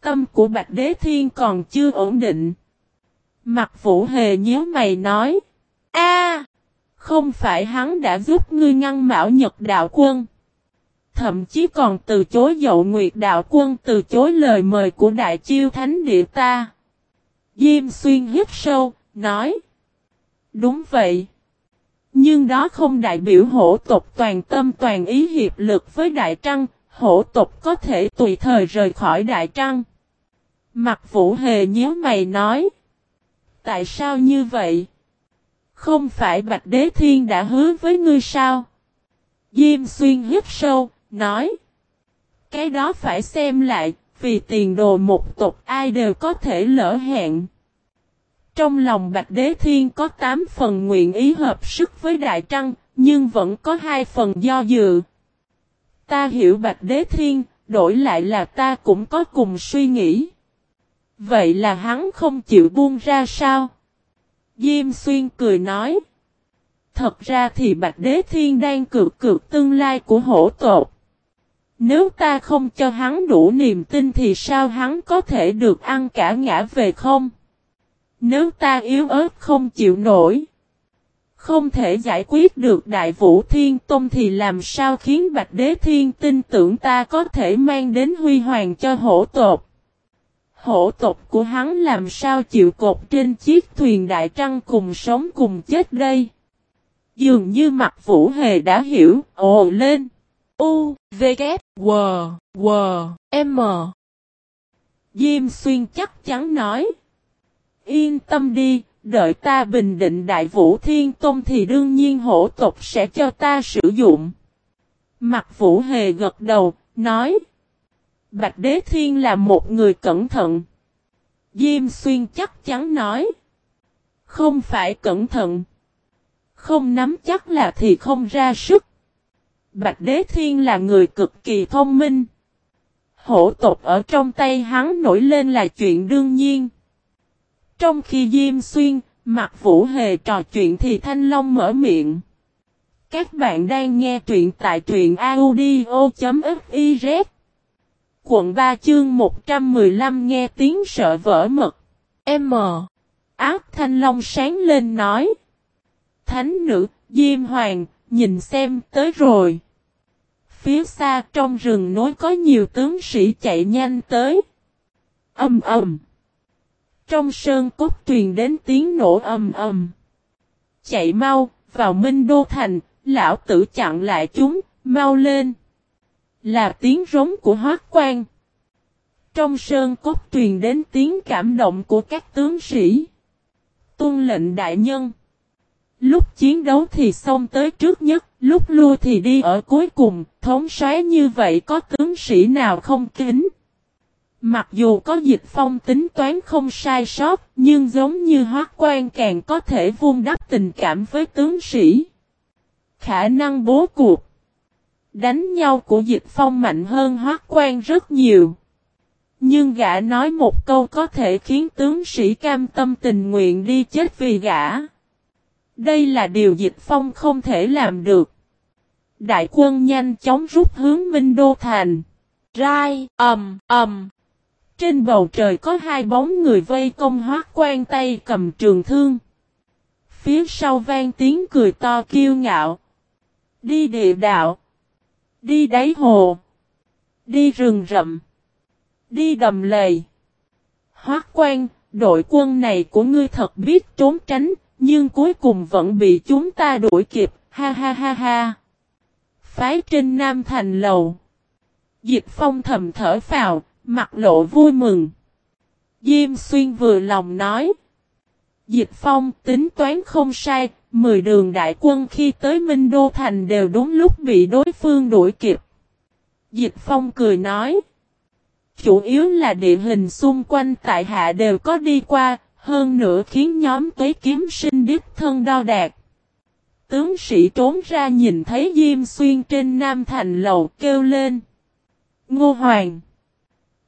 Tâm của Bạch Đế Thiên còn chưa ổn định. Mặt vũ hề nhớ mày nói. a Không phải hắn đã giúp ngươi ngăn mạo nhật đạo quân. Thậm chí còn từ chối dậu nguyệt đạo quân từ chối lời mời của đại chiêu thánh địa ta. Diêm xuyên hít sâu, nói. Đúng vậy. Nhưng đó không đại biểu hổ tộc toàn tâm toàn ý hiệp lực với Đại Trăng, hổ tộc có thể tùy thời rời khỏi Đại Trăng. Mặt vũ hề nhớ mày nói. Tại sao như vậy? Không phải Bạch Đế Thiên đã hứa với ngươi sao? Diêm xuyên hít sâu, nói. Cái đó phải xem lại, vì tiền đồ một tộc ai đều có thể lỡ hẹn. Trong lòng Bạch Đế Thiên có 8 phần nguyện ý hợp sức với Đại Trăng, nhưng vẫn có hai phần do dự. Ta hiểu Bạch Đế Thiên, đổi lại là ta cũng có cùng suy nghĩ. Vậy là hắn không chịu buông ra sao? Diêm Xuyên cười nói. Thật ra thì Bạch Đế Thiên đang cực cực tương lai của hổ tột. Nếu ta không cho hắn đủ niềm tin thì sao hắn có thể được ăn cả ngã về không? Nếu ta yếu ớt không chịu nổi. Không thể giải quyết được Đại Vũ Thiên Tông thì làm sao khiến Bạch Đế Thiên tin tưởng ta có thể mang đến huy hoàng cho hổ tộc. Hổ tộc của hắn làm sao chịu cột trên chiếc thuyền đại trăng cùng sống cùng chết đây. Dường như mặt Vũ Hề đã hiểu, ồ lên. U, V, K, W, W, M. Diêm Xuyên chắc chắn nói. Yên tâm đi, đợi ta bình định Đại Vũ Thiên Tôn thì đương nhiên hổ tộc sẽ cho ta sử dụng. Mặt Vũ Hề gật đầu, nói. Bạch Đế Thiên là một người cẩn thận. Diêm Xuyên chắc chắn nói. Không phải cẩn thận. Không nắm chắc là thì không ra sức. Bạch Đế Thiên là người cực kỳ thông minh. Hổ tộc ở trong tay hắn nổi lên là chuyện đương nhiên. Trong khi Diêm Xuyên, Mặt Vũ Hề trò chuyện thì Thanh Long mở miệng. Các bạn đang nghe truyện tại truyện audio.fiz Quận 3 chương 115 nghe tiếng sợ vỡ mật. M. Ác Thanh Long sáng lên nói. Thánh nữ, Diêm Hoàng, nhìn xem tới rồi. Phía xa trong rừng nối có nhiều tướng sĩ chạy nhanh tới. Âm ầm. Trong sơn cốt truyền đến tiếng nổ ầm ầm. Chạy mau, vào Minh Đô Thành, lão tử chặn lại chúng, mau lên. Là tiếng rống của hoác quan. Trong sơn cốt truyền đến tiếng cảm động của các tướng sĩ. Tuân lệnh đại nhân. Lúc chiến đấu thì xông tới trước nhất, lúc lui thì đi ở cuối cùng, thống soái như vậy có tướng sĩ nào không kính. Mặc dù có dịch phong tính toán không sai sót, nhưng giống như hoác quan càng có thể vuông đắp tình cảm với tướng sĩ. Khả năng bố cuộc. Đánh nhau của dịch phong mạnh hơn hoác quan rất nhiều. Nhưng gã nói một câu có thể khiến tướng sĩ cam tâm tình nguyện đi chết vì gã. Đây là điều dịch phong không thể làm được. Đại quân nhanh chóng rút hướng Minh Đô Thành. Rai, ầm, ầm. Trên bầu trời có hai bóng người vây công hoác quan tay cầm trường thương. Phía sau vang tiếng cười to kiêu ngạo. Đi địa đạo. Đi đáy hồ. Đi rừng rậm. Đi đầm lầy. Hoác quan, đội quân này của ngươi thật biết trốn tránh, nhưng cuối cùng vẫn bị chúng ta đuổi kịp, ha ha ha ha. Phái trên Nam Thành Lầu. Dịch phong thầm thở phào, mặt lộ vui mừng. Diêm xuyên vừa lòng nói. Dịch phong tính toán không sai, 10 đường đại quân khi tới Minh Đô Thành đều đúng lúc bị đối phương đuổi kịp. Dịch phong cười nói. Chủ yếu là địa hình xung quanh tại hạ đều có đi qua, hơn nữa khiến nhóm tuế kiếm sinh đích thân đo đạt. Tướng sĩ trốn ra nhìn thấy Diêm Xuyên trên Nam Thành lầu kêu lên. Ngô Hoàng.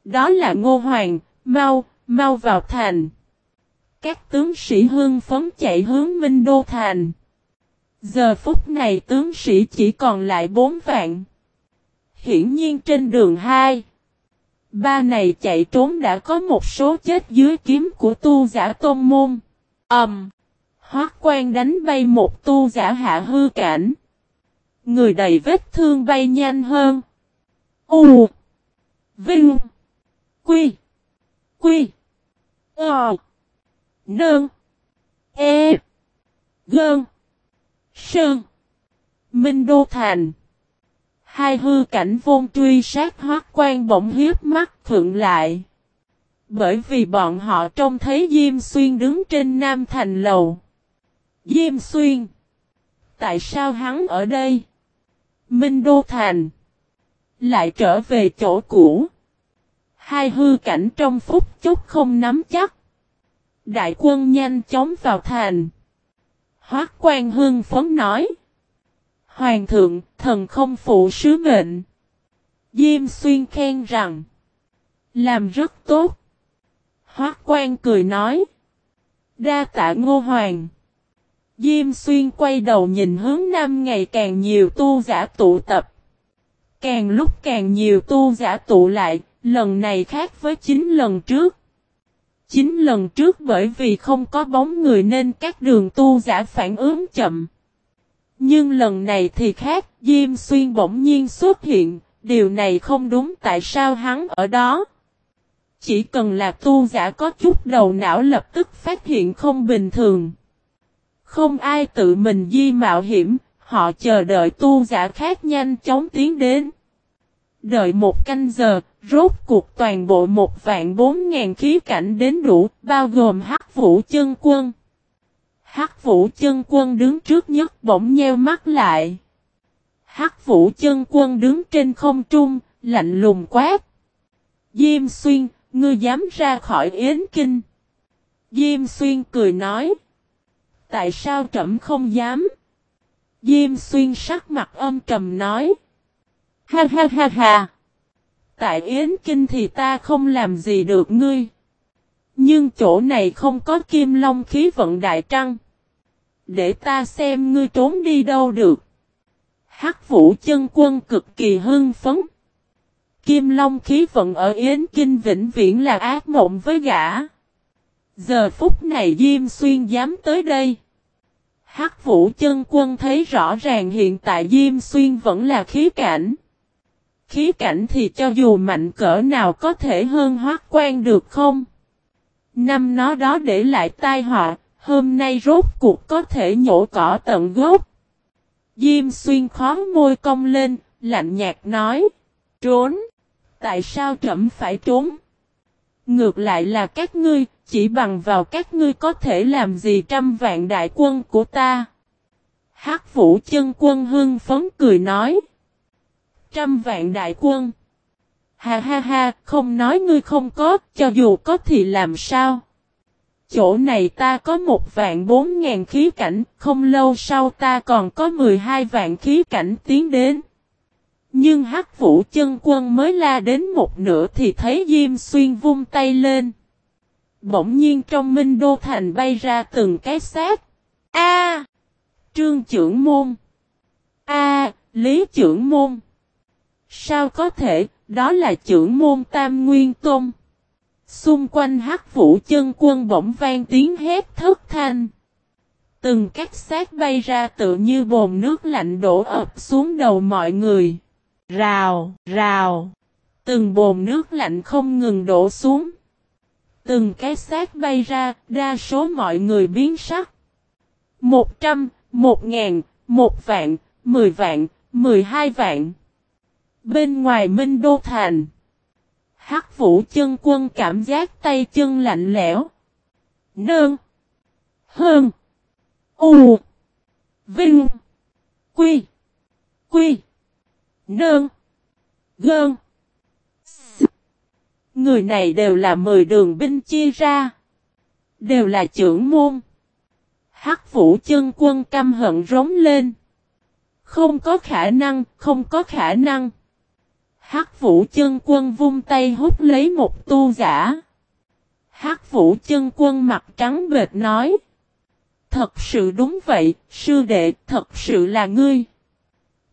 Đó là Ngô Hoàng, mau, mau vào thành. Các tướng sĩ hương phấn chạy hướng Minh Đô Thành. Giờ phút này tướng sĩ chỉ còn lại bốn vạn. Hiển nhiên trên đường hai Ba này chạy trốn đã có một số chết dưới kiếm của tu giả tôn môn. Ẩm. Um, Hoác quan đánh bay một tu giả hạ hư cảnh. Người đầy vết thương bay nhanh hơn. U. Vinh. Quy. Quy. Ờ. Nơn. E. Gơn. Sơn. Minh Đô Thành. Hai hư cảnh vôn truy sát hoác quan bỗng hiếp mắt thượng lại. Bởi vì bọn họ trông thấy Diêm Xuyên đứng trên Nam Thành lầu. Diêm Xuyên. Tại sao hắn ở đây? Minh Đô Thành. Lại trở về chỗ cũ. Hai hư cảnh trong phút chốc không nắm chắc. Đại quân nhanh chóng vào thành. Hoác quan hương phấn nói. Hoàng thượng, thần không phụ sứ mệnh. Diêm xuyên khen rằng. Làm rất tốt. Hoác quan cười nói. Đa tạ ngô hoàng. Diêm xuyên quay đầu nhìn hướng nam ngày càng nhiều tu giả tụ tập. Càng lúc càng nhiều tu giả tụ lại, lần này khác với 9 lần trước. 9 lần trước bởi vì không có bóng người nên các đường tu giả phản ứng chậm. Nhưng lần này thì khác, Diêm Xuyên bỗng nhiên xuất hiện, điều này không đúng tại sao hắn ở đó. Chỉ cần là tu giả có chút đầu não lập tức phát hiện không bình thường. Không ai tự mình di mạo hiểm, họ chờ đợi tu giả khác nhanh chóng tiến đến. Đợi một canh giờ, rốt cuộc toàn bộ một vạn bốn ngàn khí cảnh đến đủ, bao gồm hắc vũ chân quân. Hắc vũ chân quân đứng trước nhất bỗng nheo mắt lại. Hắc vũ chân quân đứng trên không trung, lạnh lùng quát. Diêm xuyên, ngươi dám ra khỏi yến kinh. Diêm xuyên cười nói. Tại sao trẫm không dám? Diêm xuyên sắc mặt âm trầm nói. Ha ha ha ha. Tại Yến Kinh thì ta không làm gì được ngươi. Nhưng chỗ này không có kim long khí vận đại trăng. Để ta xem ngươi trốn đi đâu được. Hắc vũ chân quân cực kỳ hưng phấn. Kim long khí vận ở Yến Kinh vĩnh viễn là ác mộng với gã. Giờ phút này Diêm Xuyên dám tới đây. Hắc vũ chân quân thấy rõ ràng hiện tại Diêm Xuyên vẫn là khí cảnh. Khí cảnh thì cho dù mạnh cỡ nào có thể hơn hoác quan được không? Năm nó đó để lại tai họa, hôm nay rốt cuộc có thể nhổ cỏ tận gốc. Diêm xuyên khó môi cong lên, lạnh nhạt nói. Trốn. Tại sao trẫm phải trốn? Ngược lại là các ngươi, chỉ bằng vào các ngươi có thể làm gì trăm vạn đại quân của ta. Hắc vũ chân quân hưng phấn cười nói trăm vạn đại quân. Ha ha ha, không nói ngươi không có, cho dù có thì làm sao? Chỗ này ta có một vạn bốn ngàn khí cảnh, không lâu sau ta còn có 12 vạn khí cảnh tiến đến. Nhưng hắc vũ chân quân mới la đến một nửa thì thấy Diêm Xuyên vung tay lên. Bỗng nhiên trong minh đô thành bay ra từng cái xác. A! trương trưởng môn. A! lý trưởng môn. Sao có thể, đó là trưởng môn tam nguyên tôn. Xung quanh hắc vũ chân quân bỗng vang tiếng hét thất thanh. Từng các xác bay ra tự như bồn nước lạnh đổ ập xuống đầu mọi người. Rào, rào. Từng bồn nước lạnh không ngừng đổ xuống. Từng cái xác bay ra, đa số mọi người biến sắc. Một trăm, một ngàn, một vạn, mười vạn, mười hai vạn. Bên ngoài Minh Đô Thành. Hắc vũ chân quân cảm giác tay chân lạnh lẽo. Nương. Hơn. U. Vinh. Quy. Quy. Nương. Gơn. Người này đều là mười đường binh chia ra. Đều là trưởng môn. Hắc vũ chân quân căm hận rống lên. Không có khả năng, không có khả năng. Hắc vũ chân quân vung tay hút lấy một tu giả. Hắc vũ chân quân mặt trắng bệt nói. Thật sự đúng vậy, sư đệ, thật sự là ngươi.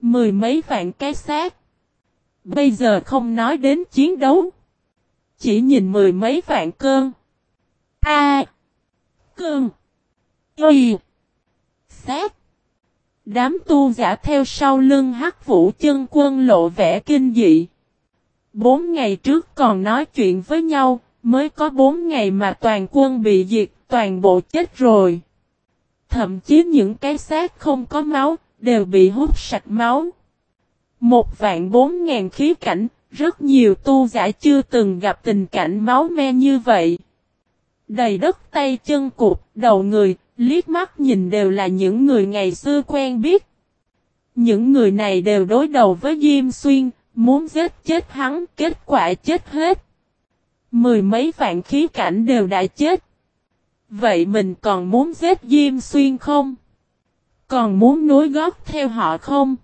Mười mấy vạn cái xác. Bây giờ không nói đến chiến đấu. Chỉ nhìn mười mấy vạn cơn. A. À, cơn. Y. Xác. Đám tu giả theo sau lưng hắc vũ chân quân lộ vẻ kinh dị. Bốn ngày trước còn nói chuyện với nhau, mới có bốn ngày mà toàn quân bị diệt, toàn bộ chết rồi. thậm chí những cái xác không có máu, đều bị hút sạch máu. Một vạn bốn ngàn khí cảnh, rất nhiều tu giả chưa từng gặp tình cảnh máu me như vậy. Đầy đất tay chân cụt, đầu người, liếc mắt nhìn đều là những người ngày xưa quen biết. Những người này đều đối đầu với Diêm Xuyên, muốn giết chết hắn, kết quả chết hết. Mười mấy vạn khí cảnh đều đã chết. Vậy mình còn muốn giết Diêm Xuyên không? Còn muốn nối gót theo họ không?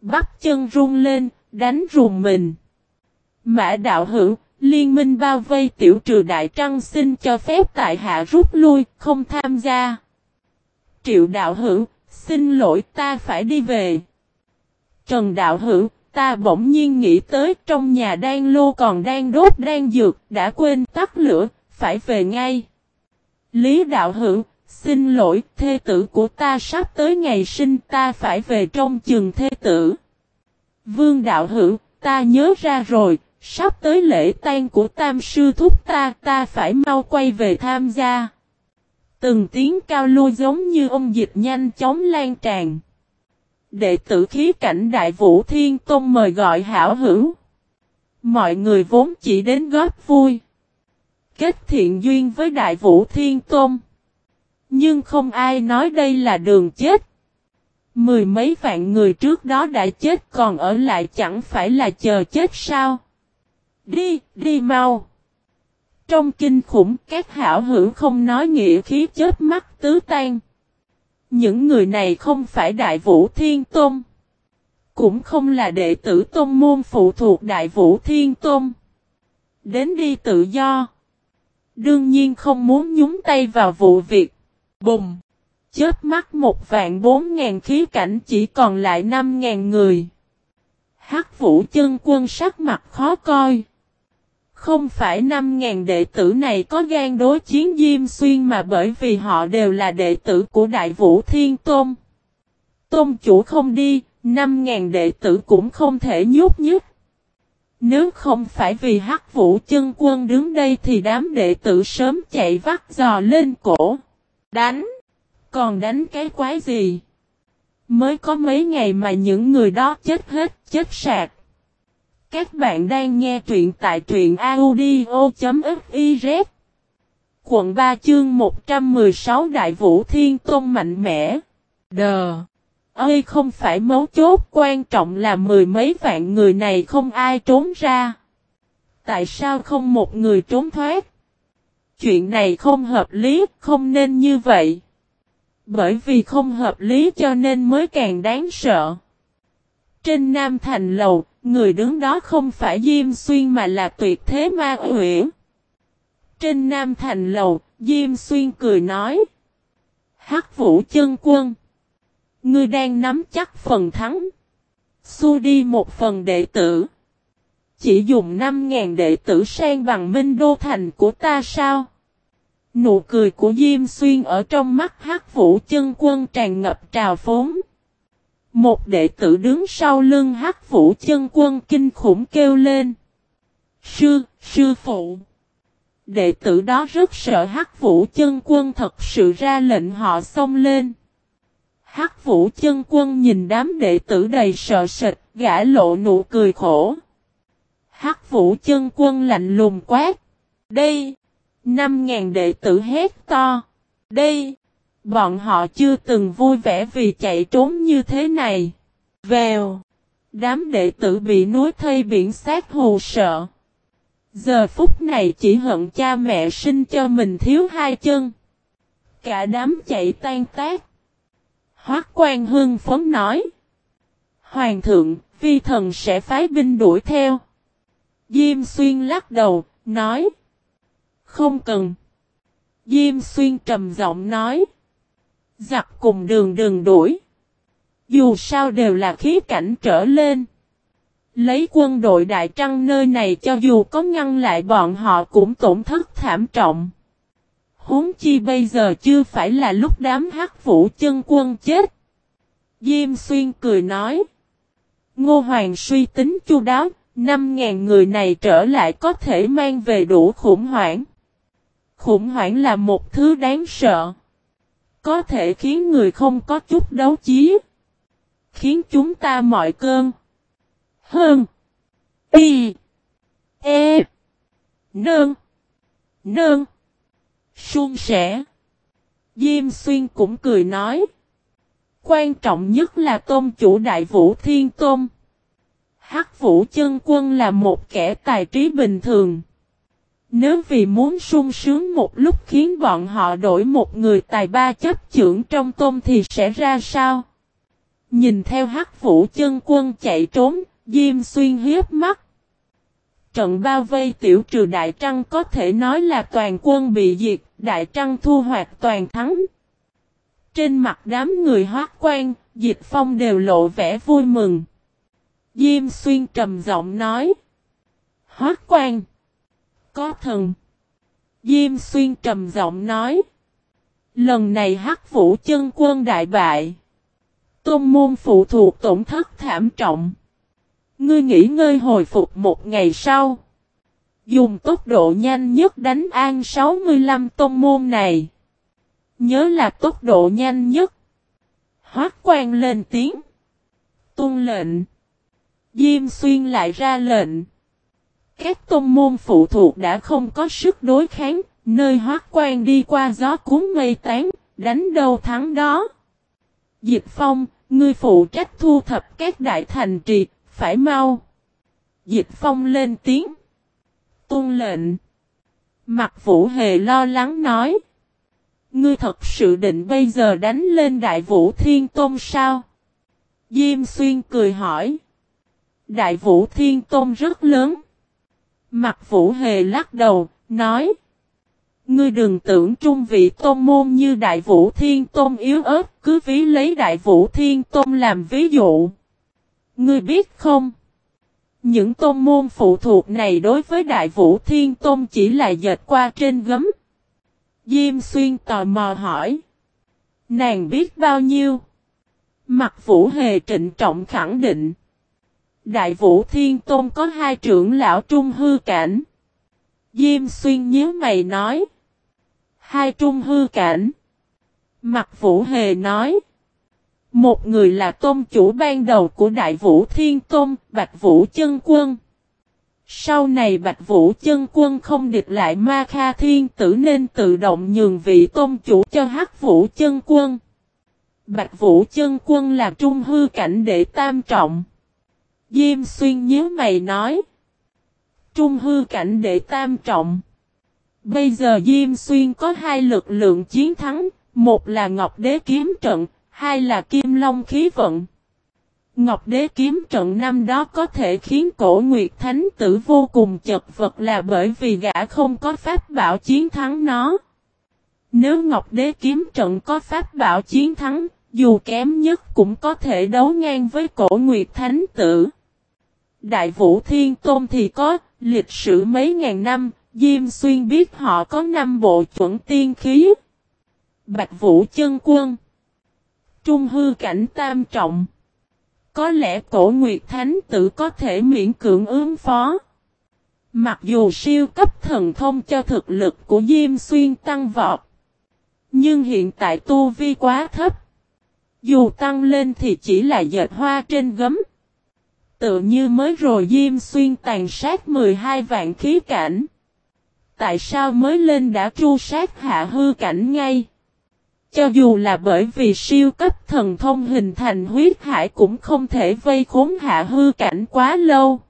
Bắt chân run lên, đánh rùm mình. Mã đạo hữu, liên minh bao vây tiểu trừ đại trăng xin cho phép tại hạ rút lui, không tham gia. Triệu đạo hữu, xin lỗi ta phải đi về. Trần đạo hữu, ta bỗng nhiên nghĩ tới trong nhà đang lô còn đang đốt đang dược, đã quên tắt lửa, phải về ngay. Lý đạo hữu, xin lỗi, thê tử của ta sắp tới ngày sinh ta phải về trong chừng thê tử. Vương đạo hữu, ta nhớ ra rồi, sắp tới lễ tang của tam sư thúc ta, ta phải mau quay về tham gia. Từng tiếng cao lôi giống như ông dịch nhanh chóng lan tràn. Đệ tử khí cảnh Đại Vũ Thiên Tôn mời gọi hảo hữu. Mọi người vốn chỉ đến góp vui. Kết thiện duyên với Đại Vũ Thiên Tôn. Nhưng không ai nói đây là đường chết. Mười mấy vạn người trước đó đã chết còn ở lại chẳng phải là chờ chết sao? Đi, đi mau! Trong kinh khủng các hảo hữu không nói nghĩa khí chết mắt tứ tan. Những người này không phải Đại Vũ Thiên Tôn. Cũng không là đệ tử tôn môn phụ thuộc Đại Vũ Thiên Tôn. Đến đi tự do. Đương nhiên không muốn nhúng tay vào vụ việc. Bùng! Chết mắt một vạn bốn ngàn khí cảnh chỉ còn lại năm ngàn người. Hắc vũ chân quân sắc mặt khó coi. Không phải năm ngàn đệ tử này có gan đối chiến Diêm Xuyên mà bởi vì họ đều là đệ tử của Đại Vũ Thiên Tôn. Tôn chủ không đi, năm ngàn đệ tử cũng không thể nhút nhút. Nếu không phải vì hắc vũ chân quân đứng đây thì đám đệ tử sớm chạy vắt giò lên cổ. Đánh! Còn đánh cái quái gì? Mới có mấy ngày mà những người đó chết hết, chết sạc. Các bạn đang nghe truyện tại truyện audio.fiz Quận 3 chương 116 Đại Vũ Thiên Tôn mạnh mẽ. Đờ! Ơi không phải mấu chốt quan trọng là mười mấy vạn người này không ai trốn ra. Tại sao không một người trốn thoát? Chuyện này không hợp lý, không nên như vậy. Bởi vì không hợp lý cho nên mới càng đáng sợ. Trên Nam Thành Lầu, người đứng đó không phải Diêm Xuyên mà là tuyệt thế ma huyễn. Trên Nam Thành Lầu, Diêm Xuyên cười nói. Hắc vũ chân quân. Ngươi đang nắm chắc phần thắng. Xua đi một phần đệ tử. Chỉ dùng 5.000 đệ tử sang bằng minh đô thành của ta sao? Nụ cười của Diêm Xuyên ở trong mắt hắc vũ chân quân tràn ngập trào phóng. Một đệ tử đứng sau lưng hắc vũ chân quân kinh khủng kêu lên. Sư, sư phụ. Đệ tử đó rất sợ hắc vũ chân quân thật sự ra lệnh họ xông lên. Hắc vũ chân quân nhìn đám đệ tử đầy sợ sệt, gã lộ nụ cười khổ. Hắc vũ chân quân lạnh lùng quát. Đây! Năm ngàn đệ tử hét to. Đây! Bọn họ chưa từng vui vẻ vì chạy trốn như thế này. Vèo! Đám đệ tử bị núi thây biển sát hù sợ. Giờ phút này chỉ hận cha mẹ sinh cho mình thiếu hai chân. Cả đám chạy tan tác. Hoác quan hưng phấn nói. Hoàng thượng, vi thần sẽ phái binh đuổi theo. Diêm xuyên lắc đầu, nói. Không cần. Diêm xuyên trầm giọng nói. Giặc cùng đường đường đuổi. Dù sao đều là khí cảnh trở lên. Lấy quân đội Đại Trăng nơi này cho dù có ngăn lại bọn họ cũng tổn thất thảm trọng. Huống chi bây giờ chưa phải là lúc đám hắc vũ chân quân chết. Diêm xuyên cười nói. Ngô Hoàng suy tính chu đáo, 5.000 người này trở lại có thể mang về đủ khủng hoảng. Khủng hoảng là một thứ đáng sợ. Có thể khiến người không có chút đấu chí. Khiến chúng ta mọi cơn. Hơn. Y. E. nơn nơn Xuân sẻ. Diêm xuyên cũng cười nói. Quan trọng nhất là tôn chủ đại vũ thiên tôn. Hắc vũ chân quân là một kẻ tài trí bình thường. Nếu vì muốn sung sướng một lúc khiến bọn họ đổi một người tài ba chấp trưởng trong tôm thì sẽ ra sao? Nhìn theo hắc vũ chân quân chạy trốn, Diêm xuyên hiếp mắt. Trận bao vây tiểu trừ Đại Trăng có thể nói là toàn quân bị diệt, Đại Trăng thu hoạch toàn thắng. Trên mặt đám người hoác quan, Dịch Phong đều lộ vẻ vui mừng. Diêm xuyên trầm giọng nói. Hoác quan. Có thần. Diêm xuyên trầm giọng nói. Lần này hắc vũ chân quân đại bại. Tôn môn phụ thuộc tổn thất thảm trọng. Ngươi nghỉ ngơi hồi phục một ngày sau. Dùng tốc độ nhanh nhất đánh an 65 tôn môn này. Nhớ là tốc độ nhanh nhất. Hoác quan lên tiếng. Tôn lệnh. Diêm xuyên lại ra lệnh. Các tôn môn phụ thuộc đã không có sức đối kháng, nơi hoác quan đi qua gió cuốn mây tán, đánh đâu thắng đó. Diệp Phong, ngươi phụ trách thu thập các đại thành trì, phải mau. Diệp Phong lên tiếng. Tôn lệnh. Mặt vũ hề lo lắng nói. Ngươi thật sự định bây giờ đánh lên đại vũ thiên tôn sao? Diêm xuyên cười hỏi. Đại vũ thiên tôn rất lớn. Mặt vũ hề lắc đầu, nói. Ngươi đừng tưởng trung vị tôn môn như đại vũ thiên tôn yếu ớt, cứ ví lấy đại vũ thiên tôn làm ví dụ. Ngươi biết không? Những tôn môn phụ thuộc này đối với đại vũ thiên tôn chỉ là dệt qua trên gấm. Diêm xuyên tò mò hỏi. Nàng biết bao nhiêu? Mặt vũ hề trịnh trọng khẳng định. Đại vũ thiên tôn có hai trưởng lão trung hư cảnh. Diêm xuyên nhớ mày nói. Hai trung hư cảnh. Mặt vũ hề nói. Một người là tôn chủ ban đầu của Đại Vũ Thiên Tôn, Bạch Vũ Chân Quân. Sau này Bạch Vũ Chân Quân không địch lại Ma Kha Thiên Tử nên tự động nhường vị tôn chủ cho Hắc Vũ Chân Quân. Bạch Vũ Chân Quân là trung hư cảnh đệ tam trọng. Diêm Xuyên nhớ mày nói. Trung hư cảnh đệ tam trọng. Bây giờ Diêm Xuyên có hai lực lượng chiến thắng, một là Ngọc Đế Kiếm Trận, hai là Kim Long Khí Vận. Ngọc Đế Kiếm Trận năm đó có thể khiến cổ Nguyệt Thánh Tử vô cùng chật vật là bởi vì gã không có pháp bảo chiến thắng nó. Nếu Ngọc Đế Kiếm Trận có pháp bảo chiến thắng, dù kém nhất cũng có thể đấu ngang với cổ Nguyệt Thánh Tử. Đại Vũ Thiên Tôn thì có, lịch sử mấy ngàn năm, Diêm Xuyên biết họ có năm bộ chuẩn tiên khí. Bạch Vũ Chân Quân Trung hư cảnh tam trọng Có lẽ cổ Nguyệt Thánh Tử có thể miễn cưỡng ứng phó. Mặc dù siêu cấp thần thông cho thực lực của Diêm Xuyên tăng vọt. Nhưng hiện tại tu vi quá thấp. Dù tăng lên thì chỉ là dệt hoa trên gấm. Tự như mới rồi Diêm Xuyên tàn sát 12 vạn khí cảnh. Tại sao mới lên đã tru sát hạ hư cảnh ngay? Cho dù là bởi vì siêu cấp thần thông hình thành huyết hải cũng không thể vây khốn hạ hư cảnh quá lâu.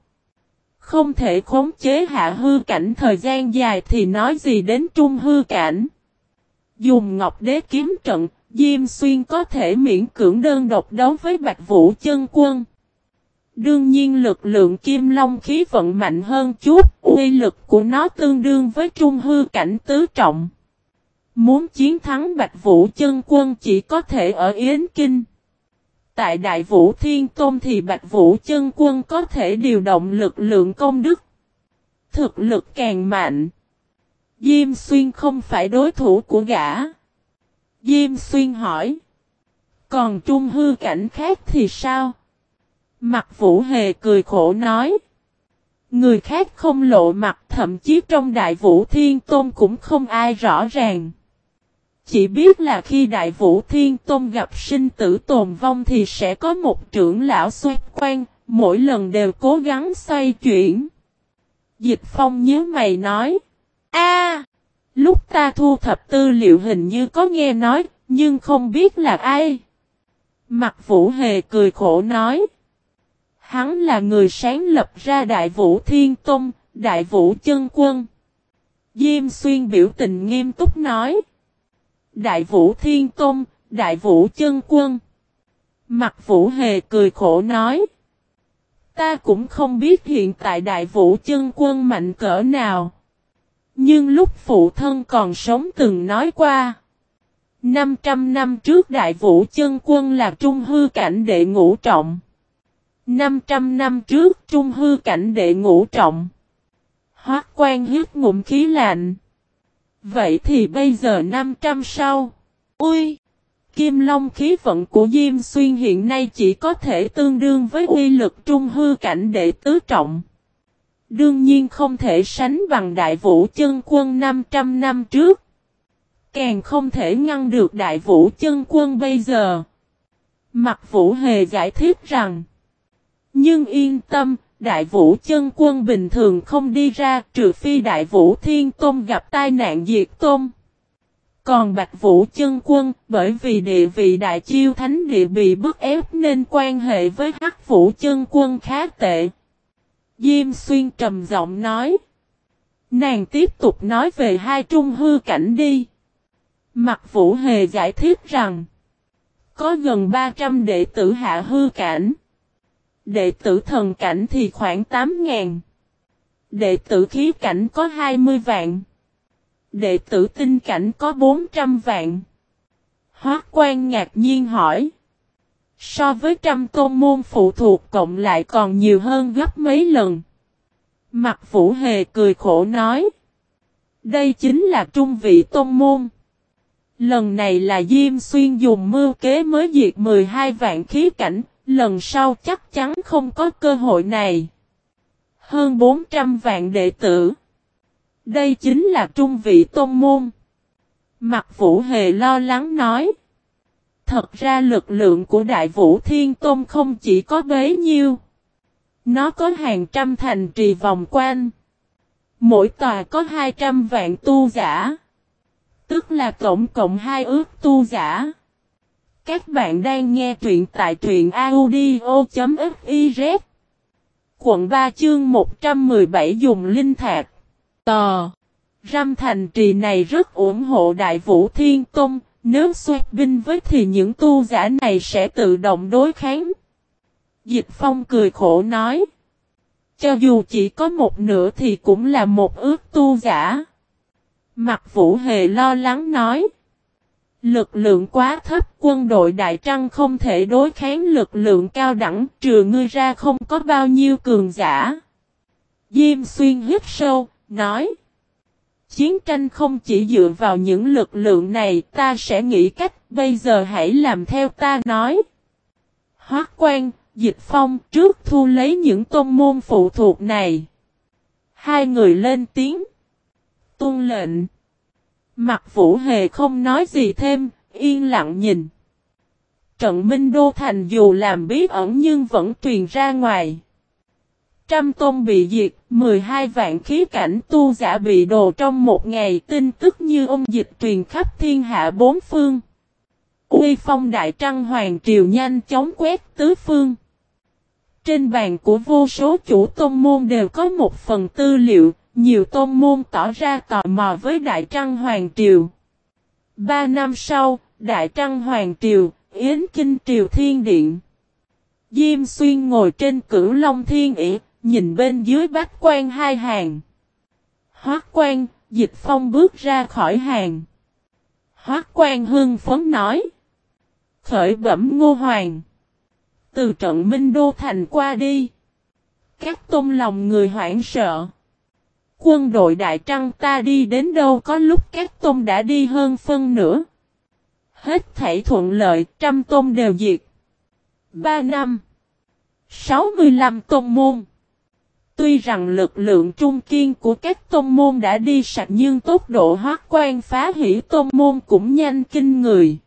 Không thể khống chế hạ hư cảnh thời gian dài thì nói gì đến trung hư cảnh. Dùng ngọc đế kiếm trận, Diêm Xuyên có thể miễn cưỡng đơn độc đấu với Bạch Vũ chân quân. Đương nhiên lực lượng kim long khí vận mạnh hơn chút, uy lực của nó tương đương với trung hư cảnh tứ trọng. Muốn chiến thắng Bạch Vũ chân quân chỉ có thể ở Yến Kinh. Tại Đại Vũ Thiên Tôn thì Bạch Vũ chân quân có thể điều động lực lượng công đức. Thực lực càng mạnh. Diêm Xuyên không phải đối thủ của gã. Diêm Xuyên hỏi. Còn trung hư cảnh khác thì sao? Mặt Vũ Hề cười khổ nói. Người khác không lộ mặt thậm chí trong Đại Vũ Thiên Tôn cũng không ai rõ ràng. Chỉ biết là khi Đại Vũ Thiên Tôn gặp sinh tử tồn vong thì sẽ có một trưởng lão xoay quan, mỗi lần đều cố gắng xoay chuyển. Dịch Phong nhớ mày nói. a lúc ta thu thập tư liệu hình như có nghe nói, nhưng không biết là ai. Mặt Vũ Hề cười khổ nói. Hắn là người sáng lập ra Đại Vũ Thiên Tôn, Đại Vũ Chân Quân. Diêm Xuyên biểu tình nghiêm túc nói. Đại Vũ Thiên Tôn, Đại Vũ Chân Quân. Mặt Vũ Hề cười khổ nói. Ta cũng không biết hiện tại Đại Vũ Chân Quân mạnh cỡ nào. Nhưng lúc phụ thân còn sống từng nói qua. 500 năm trước Đại Vũ Chân Quân là trung hư cảnh đệ ngũ trọng. 500 năm trước, trung hư cảnh đệ ngũ trọng. Hoác quan hít ngụm khí lạnh. Vậy thì bây giờ 500 sau. Ui! Kim Long khí vận của Diêm Xuyên hiện nay chỉ có thể tương đương với uy lực trung hư cảnh đệ tứ trọng. Đương nhiên không thể sánh bằng đại vũ chân quân 500 năm trước. Càng không thể ngăn được đại vũ chân quân bây giờ. Mặt vũ hề giải thích rằng. Nhưng yên tâm, đại vũ chân quân bình thường không đi ra trừ phi đại vũ thiên tôn gặp tai nạn diệt tôn. Còn Bạch Vũ chân quân, bởi vì địa vị đại chiêu thánh địa bị bức ép nên quan hệ với Hắc Vũ chân quân khá tệ. Diêm Xuyên trầm giọng nói. Nàng tiếp tục nói về hai trung hư cảnh đi. Mặt Vũ Hề giải thích rằng. Có gần 300 đệ tử hạ hư cảnh. Đệ tử thần cảnh thì khoảng 8.000. Đệ tử khí cảnh có 20 vạn. Đệ tử tinh cảnh có 400 vạn. Hóa quan ngạc nhiên hỏi. So với trăm tôn môn phụ thuộc cộng lại còn nhiều hơn gấp mấy lần. Mặt vũ hề cười khổ nói. Đây chính là trung vị tôn môn. Lần này là Diêm Xuyên dùng mưu kế mới diệt 12 vạn khí cảnh, lần sau chắc chắn không có cơ hội này. Hơn 400 vạn đệ tử. Đây chính là trung vị tôn môn. Mặt vũ hề lo lắng nói. Thật ra lực lượng của đại vũ thiên tôn không chỉ có bấy nhiêu. Nó có hàng trăm thành trì vòng quanh. Mỗi tòa có 200 vạn tu giả. Tức là tổng cộng hai ước tu giả. Các bạn đang nghe truyện tại truyện audio.fiz. Quận 3 chương 117 dùng linh thạch. Tò. Răm thành trì này rất ủng hộ Đại Vũ Thiên tông, nếu xoát binh với thì những tu giả này sẽ tự động đối kháng. Dịch Phong cười khổ nói. Cho dù chỉ có một nửa thì cũng là một ước tu giả. Mặt Vũ Hề lo lắng nói. Lực lượng quá thấp quân đội Đại Trăng không thể đối kháng lực lượng cao đẳng trừ ngươi ra không có bao nhiêu cường giả. Diêm xuyên hít sâu, nói. Chiến tranh không chỉ dựa vào những lực lượng này ta sẽ nghĩ cách bây giờ hãy làm theo ta nói. hóa quan, dịch phong trước thu lấy những tôn môn phụ thuộc này. Hai người lên tiếng. Tôn lệnh. Mặt vũ hề không nói gì thêm, yên lặng nhìn. Trận Minh Đô Thành dù làm bí ẩn nhưng vẫn truyền ra ngoài. Trăm tôn bị diệt, 12 vạn khí cảnh tu giả bị đồ trong một ngày tin tức như ông dịch truyền khắp thiên hạ bốn phương. Uy phong đại trăng hoàng triều nhanh chóng quét tứ phương. Trên bàn của vô số chủ tôn môn đều có một phần tư liệu, nhiều tôn môn tỏ ra tò mò với Đại Trăng Hoàng Triều. Ba năm sau, Đại Trăng Hoàng Triều, Yến Kinh Triều Thiên Điện. Diêm Xuyên ngồi trên cửu Long Thiên ỉ, nhìn bên dưới bách quan hai hàng. Hoác quan, dịch phong bước ra khỏi hàng. Hoác quan hưng phấn nói. Khởi bẩm ngô hoàng. Từ trận Minh Đô Thành qua đi. Các tôn lòng người hoảng sợ. Quân đội Đại Trăng ta đi đến đâu có lúc các tôn đã đi hơn phân nửa. Hết thảy thuận lợi, trăm tôn đều diệt. Ba năm. 65 tôn môn. Tuy rằng lực lượng trung kiên của các tôn môn đã đi sạch nhưng tốc độ hoác quan phá hủy tôn môn cũng nhanh kinh người.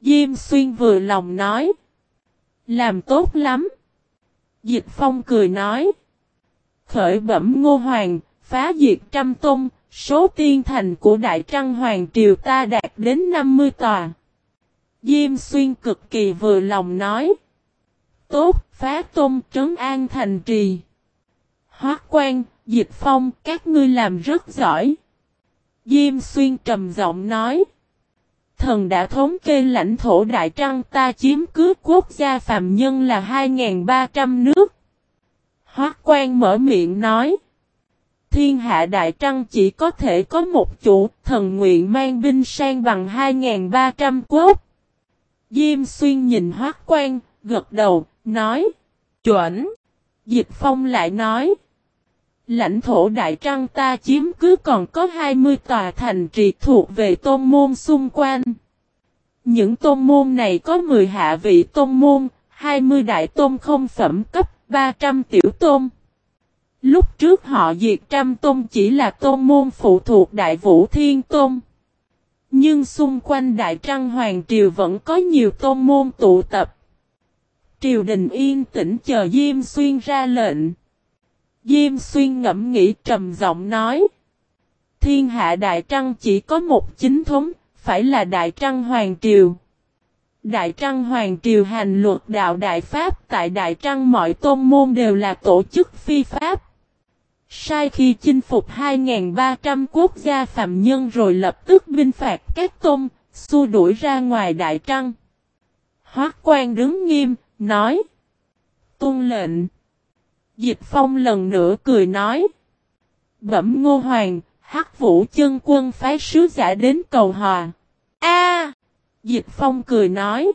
Diêm xuyên vừa lòng nói. Làm tốt lắm. Dịch phong cười nói. Khởi bẩm ngô hoàng, phá diệt trăm tôn, số tiên thành của Đại Trăng Hoàng Triều ta đạt đến 50 tòa. Diêm xuyên cực kỳ vừa lòng nói. Tốt, phá tôn trấn an thành trì. Hoác quan, dịch phong, các ngươi làm rất giỏi. Diêm xuyên trầm giọng nói. Thần đã thống kê lãnh thổ Đại Trăng ta chiếm cứ quốc gia phàm nhân là 2.300 nước. Hoác quan mở miệng nói. Thiên hạ Đại Trăng chỉ có thể có một chủ, thần nguyện mang binh sang bằng 2.300 quốc. Diêm xuyên nhìn hoác quan, gật đầu, nói. Chuẩn. Dịch phong lại nói. Lãnh thổ Đại Trăng ta chiếm cứ còn có 20 tòa thành trì thuộc về tôn môn xung quanh. Những tôn môn này có 10 hạ vị tôn môn, 20 đại tôn không phẩm cấp, 300 tiểu tôn. Lúc trước họ diệt trăm tôn chỉ là tôn môn phụ thuộc Đại Vũ Thiên Tôn. Nhưng xung quanh Đại Trăng Hoàng Triều vẫn có nhiều tôn môn tụ tập. Triều đình yên tĩnh chờ Diêm Xuyên ra lệnh. Diêm Xuyên ngẫm nghĩ trầm giọng nói. Thiên hạ Đại Trăng chỉ có một chính thống, phải là Đại Trăng Hoàng Triều. Đại Trăng Hoàng Triều hành luật đạo Đại Pháp tại Đại Trăng mọi tôn môn đều là tổ chức phi pháp. Sai khi chinh phục 2.300 quốc gia phạm nhân rồi lập tức binh phạt các tôn, xua đuổi ra ngoài Đại Trăng. Hoác quan đứng nghiêm, nói. Tôn lệnh. Dịch phong lần nữa cười nói. Bẩm ngô hoàng, hắc vũ chân quân phái sứ giả đến cầu hòa. A! dịch phong cười nói.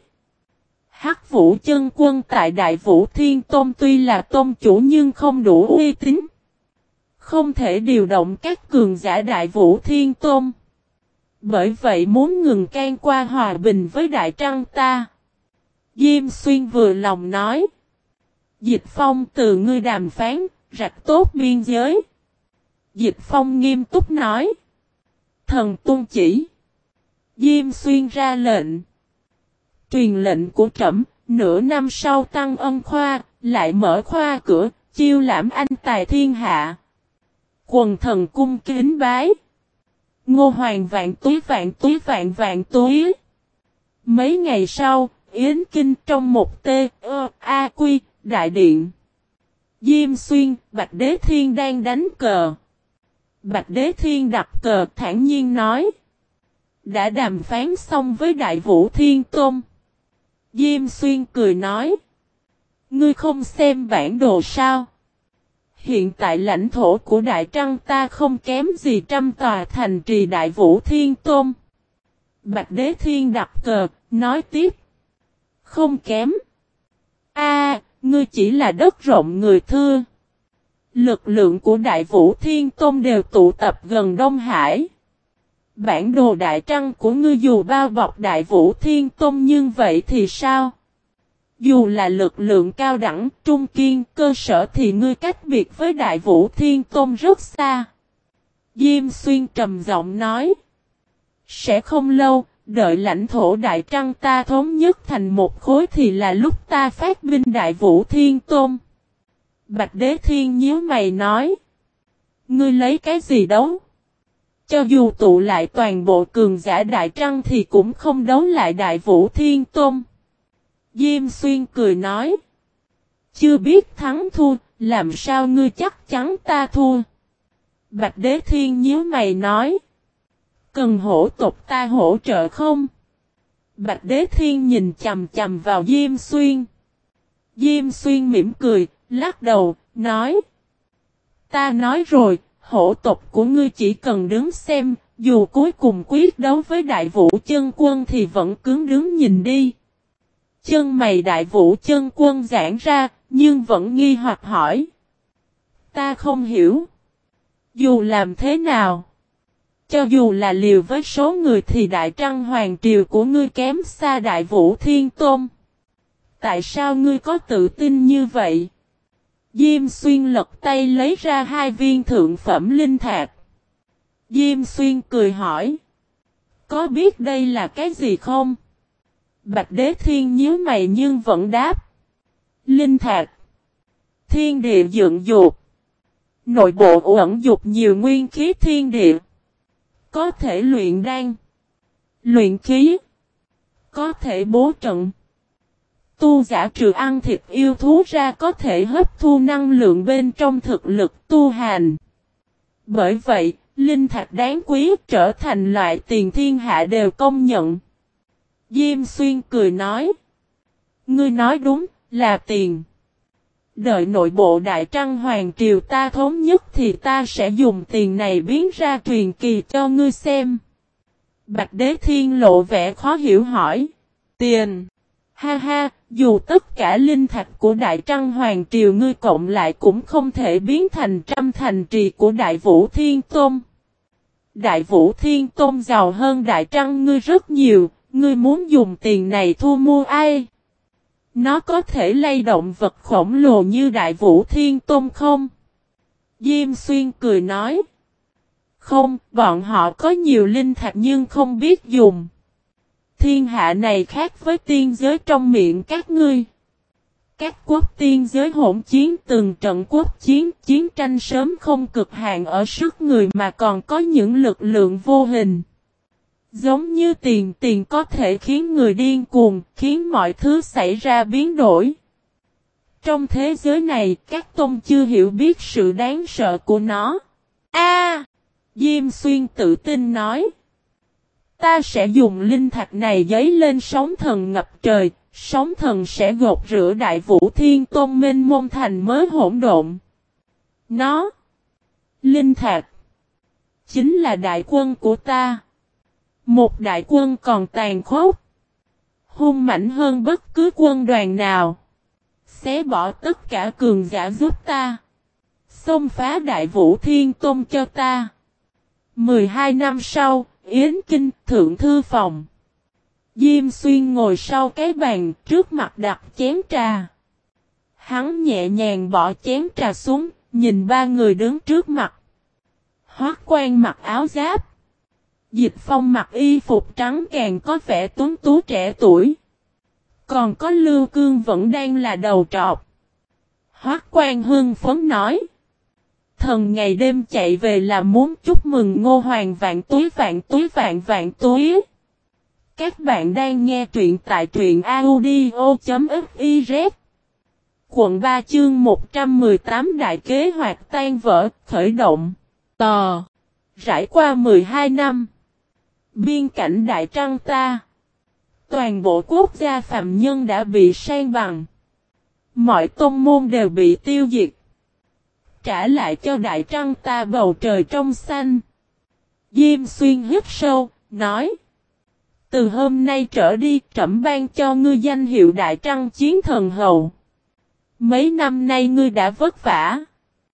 Hắc vũ chân quân tại Đại Vũ Thiên Tôn tuy là tôn chủ nhưng không đủ uy tín. Không thể điều động các cường giả Đại Vũ Thiên Tôn. Bởi vậy muốn ngừng can qua hòa bình với Đại Trăng ta. Diêm Xuyên vừa lòng nói. Dịch Phong từ ngươi đàm phán, rạch tốt biên giới. Dịch Phong nghiêm túc nói. Thần tuân chỉ. Diêm Xuyên ra lệnh. Truyền lệnh của trẩm, nửa năm sau tăng ân khoa, lại mở khoa cửa, chiêu lãm anh tài thiên hạ. Quần thần cung kính bái. Ngô hoàng vạn túi vạn túi vạn vạn túi. Mấy ngày sau, Yến Kinh trong một T, ơ, A, Quy, Đại Điện. Diêm Xuyên, Bạch Đế Thiên đang đánh cờ. Bạch Đế Thiên đặt cờ thản nhiên nói. Đã đàm phán xong với Đại Vũ Thiên Tôn. Diêm Xuyên cười nói. Ngươi không xem bản đồ sao? Hiện tại lãnh thổ của Đại Trăng ta không kém gì trăm tòa thành trì Đại Vũ Thiên Tôn. Bạch Đế Thiên đặt cờ, nói tiếp. Không kém. A, ngươi chỉ là đất rộng người thưa. Lực lượng của Đại Vũ Thiên Tôn đều tụ tập gần Đông Hải. Bản đồ Đại Trăng của ngươi dù bao bọc Đại Vũ Thiên Tôn nhưng vậy thì sao? Dù là lực lượng cao đẳng, trung kiên, cơ sở thì ngươi cách biệt với Đại Vũ Thiên Tôn rất xa. Diêm Xuyên trầm giọng nói. Sẽ không lâu, đợi lãnh thổ Đại Trăng ta thống nhất thành một khối thì là lúc ta phát binh Đại Vũ Thiên Tôn. Bạch Đế Thiên nhíu mày nói. Ngươi lấy cái gì đấu? Cho dù tụ lại toàn bộ cường giả Đại Trăng thì cũng không đấu lại Đại Vũ Thiên Tôn. Diêm Xuyên cười nói. Chưa biết thắng thua, làm sao ngươi chắc chắn ta thua? Bạch Đế Thiên nhíu mày nói. Cần hổ tộc ta hỗ trợ không? Bạch Đế Thiên nhìn chầm chầm vào Diêm Xuyên. Diêm Xuyên mỉm cười, lắc đầu, nói. Ta nói rồi, hổ tộc của ngươi chỉ cần đứng xem, dù cuối cùng quyết đấu với đại vũ chân quân thì vẫn cứng đứng nhìn đi. Chân mày đại vũ chân quân giãn ra, nhưng vẫn nghi hoặc hỏi. Ta không hiểu. Dù làm thế nào? Cho dù là liều với số người thì đại trăng hoàng triều của ngươi kém xa đại vũ thiên tôn. Tại sao ngươi có tự tin như vậy? Diêm xuyên lật tay lấy ra hai viên thượng phẩm linh thạch. Diêm xuyên cười hỏi. Có biết đây là cái gì không? Bạch đế thiên nhíu mày nhưng vẫn đáp. Linh thạch. Thiên địa dựng dục. Nội bộ ẩn dục nhiều nguyên khí thiên địa. Có thể luyện đan. Luyện khí. Có thể bố trận. Tu giả trừ ăn thịt yêu thú ra có thể hấp thu năng lượng bên trong thực lực tu hành. Bởi vậy, linh thạch đáng quý trở thành loại tiền thiên hạ đều công nhận. Diêm xuyên cười nói. Ngươi nói đúng, là tiền. Đợi nội bộ Đại Trăng Hoàng Triều ta thống nhất thì ta sẽ dùng tiền này biến ra truyền kỳ cho ngươi xem. Bạch Đế Thiên lộ vẻ khó hiểu hỏi. Tiền. Ha ha, dù tất cả linh thạch của Đại Trăng Hoàng Triều ngươi cộng lại cũng không thể biến thành trăm thành trì của Đại Vũ Thiên Tôn. Đại Vũ Thiên Tôn giàu hơn Đại Trăng ngươi rất nhiều, ngươi muốn dùng tiền này thu mua ai? Nó có thể lay động vật khổng lồ như Đại Vũ Thiên Tôn không? Diêm Xuyên cười nói. Không, bọn họ có nhiều linh thạch nhưng không biết dùng. Thiên hạ này khác với tiên giới trong miệng các ngươi. Các quốc tiên giới hỗn chiến từng trận quốc chiến, chiến tranh sớm không cực hạn ở sức người mà còn có những lực lượng vô hình. Giống như tiền tiền có thể khiến người điên cuồng, khiến mọi thứ xảy ra biến đổi. Trong thế giới này, các tôn chưa hiểu biết sự đáng sợ của nó. A, Diêm Xuyên tự tin nói. Ta sẽ dùng linh thạch này giấy lên sóng thần ngập trời, sóng thần sẽ gột rửa đại vũ thiên tôn minh môn thành mới hỗn độn. Nó, linh thạch, chính là đại quân của ta. Một đại quân còn tàn khốc, hung mạnh hơn bất cứ quân đoàn nào. Xé bỏ tất cả cường giả giúp ta. Xông phá đại vũ thiên tôn cho ta. 12 năm sau, Yến Kinh, Thượng Thư Phòng. Diêm Xuyên ngồi sau cái bàn, trước mặt đặt chén trà. Hắn nhẹ nhàng bỏ chén trà xuống, nhìn ba người đứng trước mặt. Hoác quan mặc áo giáp. Dịch phong mặc y phục trắng càng có vẻ tuấn tú trẻ tuổi. Còn có Lưu Cương vẫn đang là đầu trọc. Hoác quan hưng phấn nói. Thần ngày đêm chạy về là muốn chúc mừng ngô hoàng vạn túi vạn túi vạn vạn túi. Các bạn đang nghe truyện tại truyện audio.fiz. Quận 3 chương 118 đại kế hoạch tan vỡ, khởi động. Tò. Rải qua 12 năm. Biên cảnh đại trăng ta. Toàn bộ quốc gia phạm nhân đã bị sang bằng. Mọi tôn môn đều bị tiêu diệt trả lại cho đại trăng ta bầu trời trong xanh. Diêm xuyên hít sâu, nói. Từ hôm nay trở đi trẩm ban cho ngươi danh hiệu đại trăng chiến thần hầu. Mấy năm nay ngươi đã vất vả.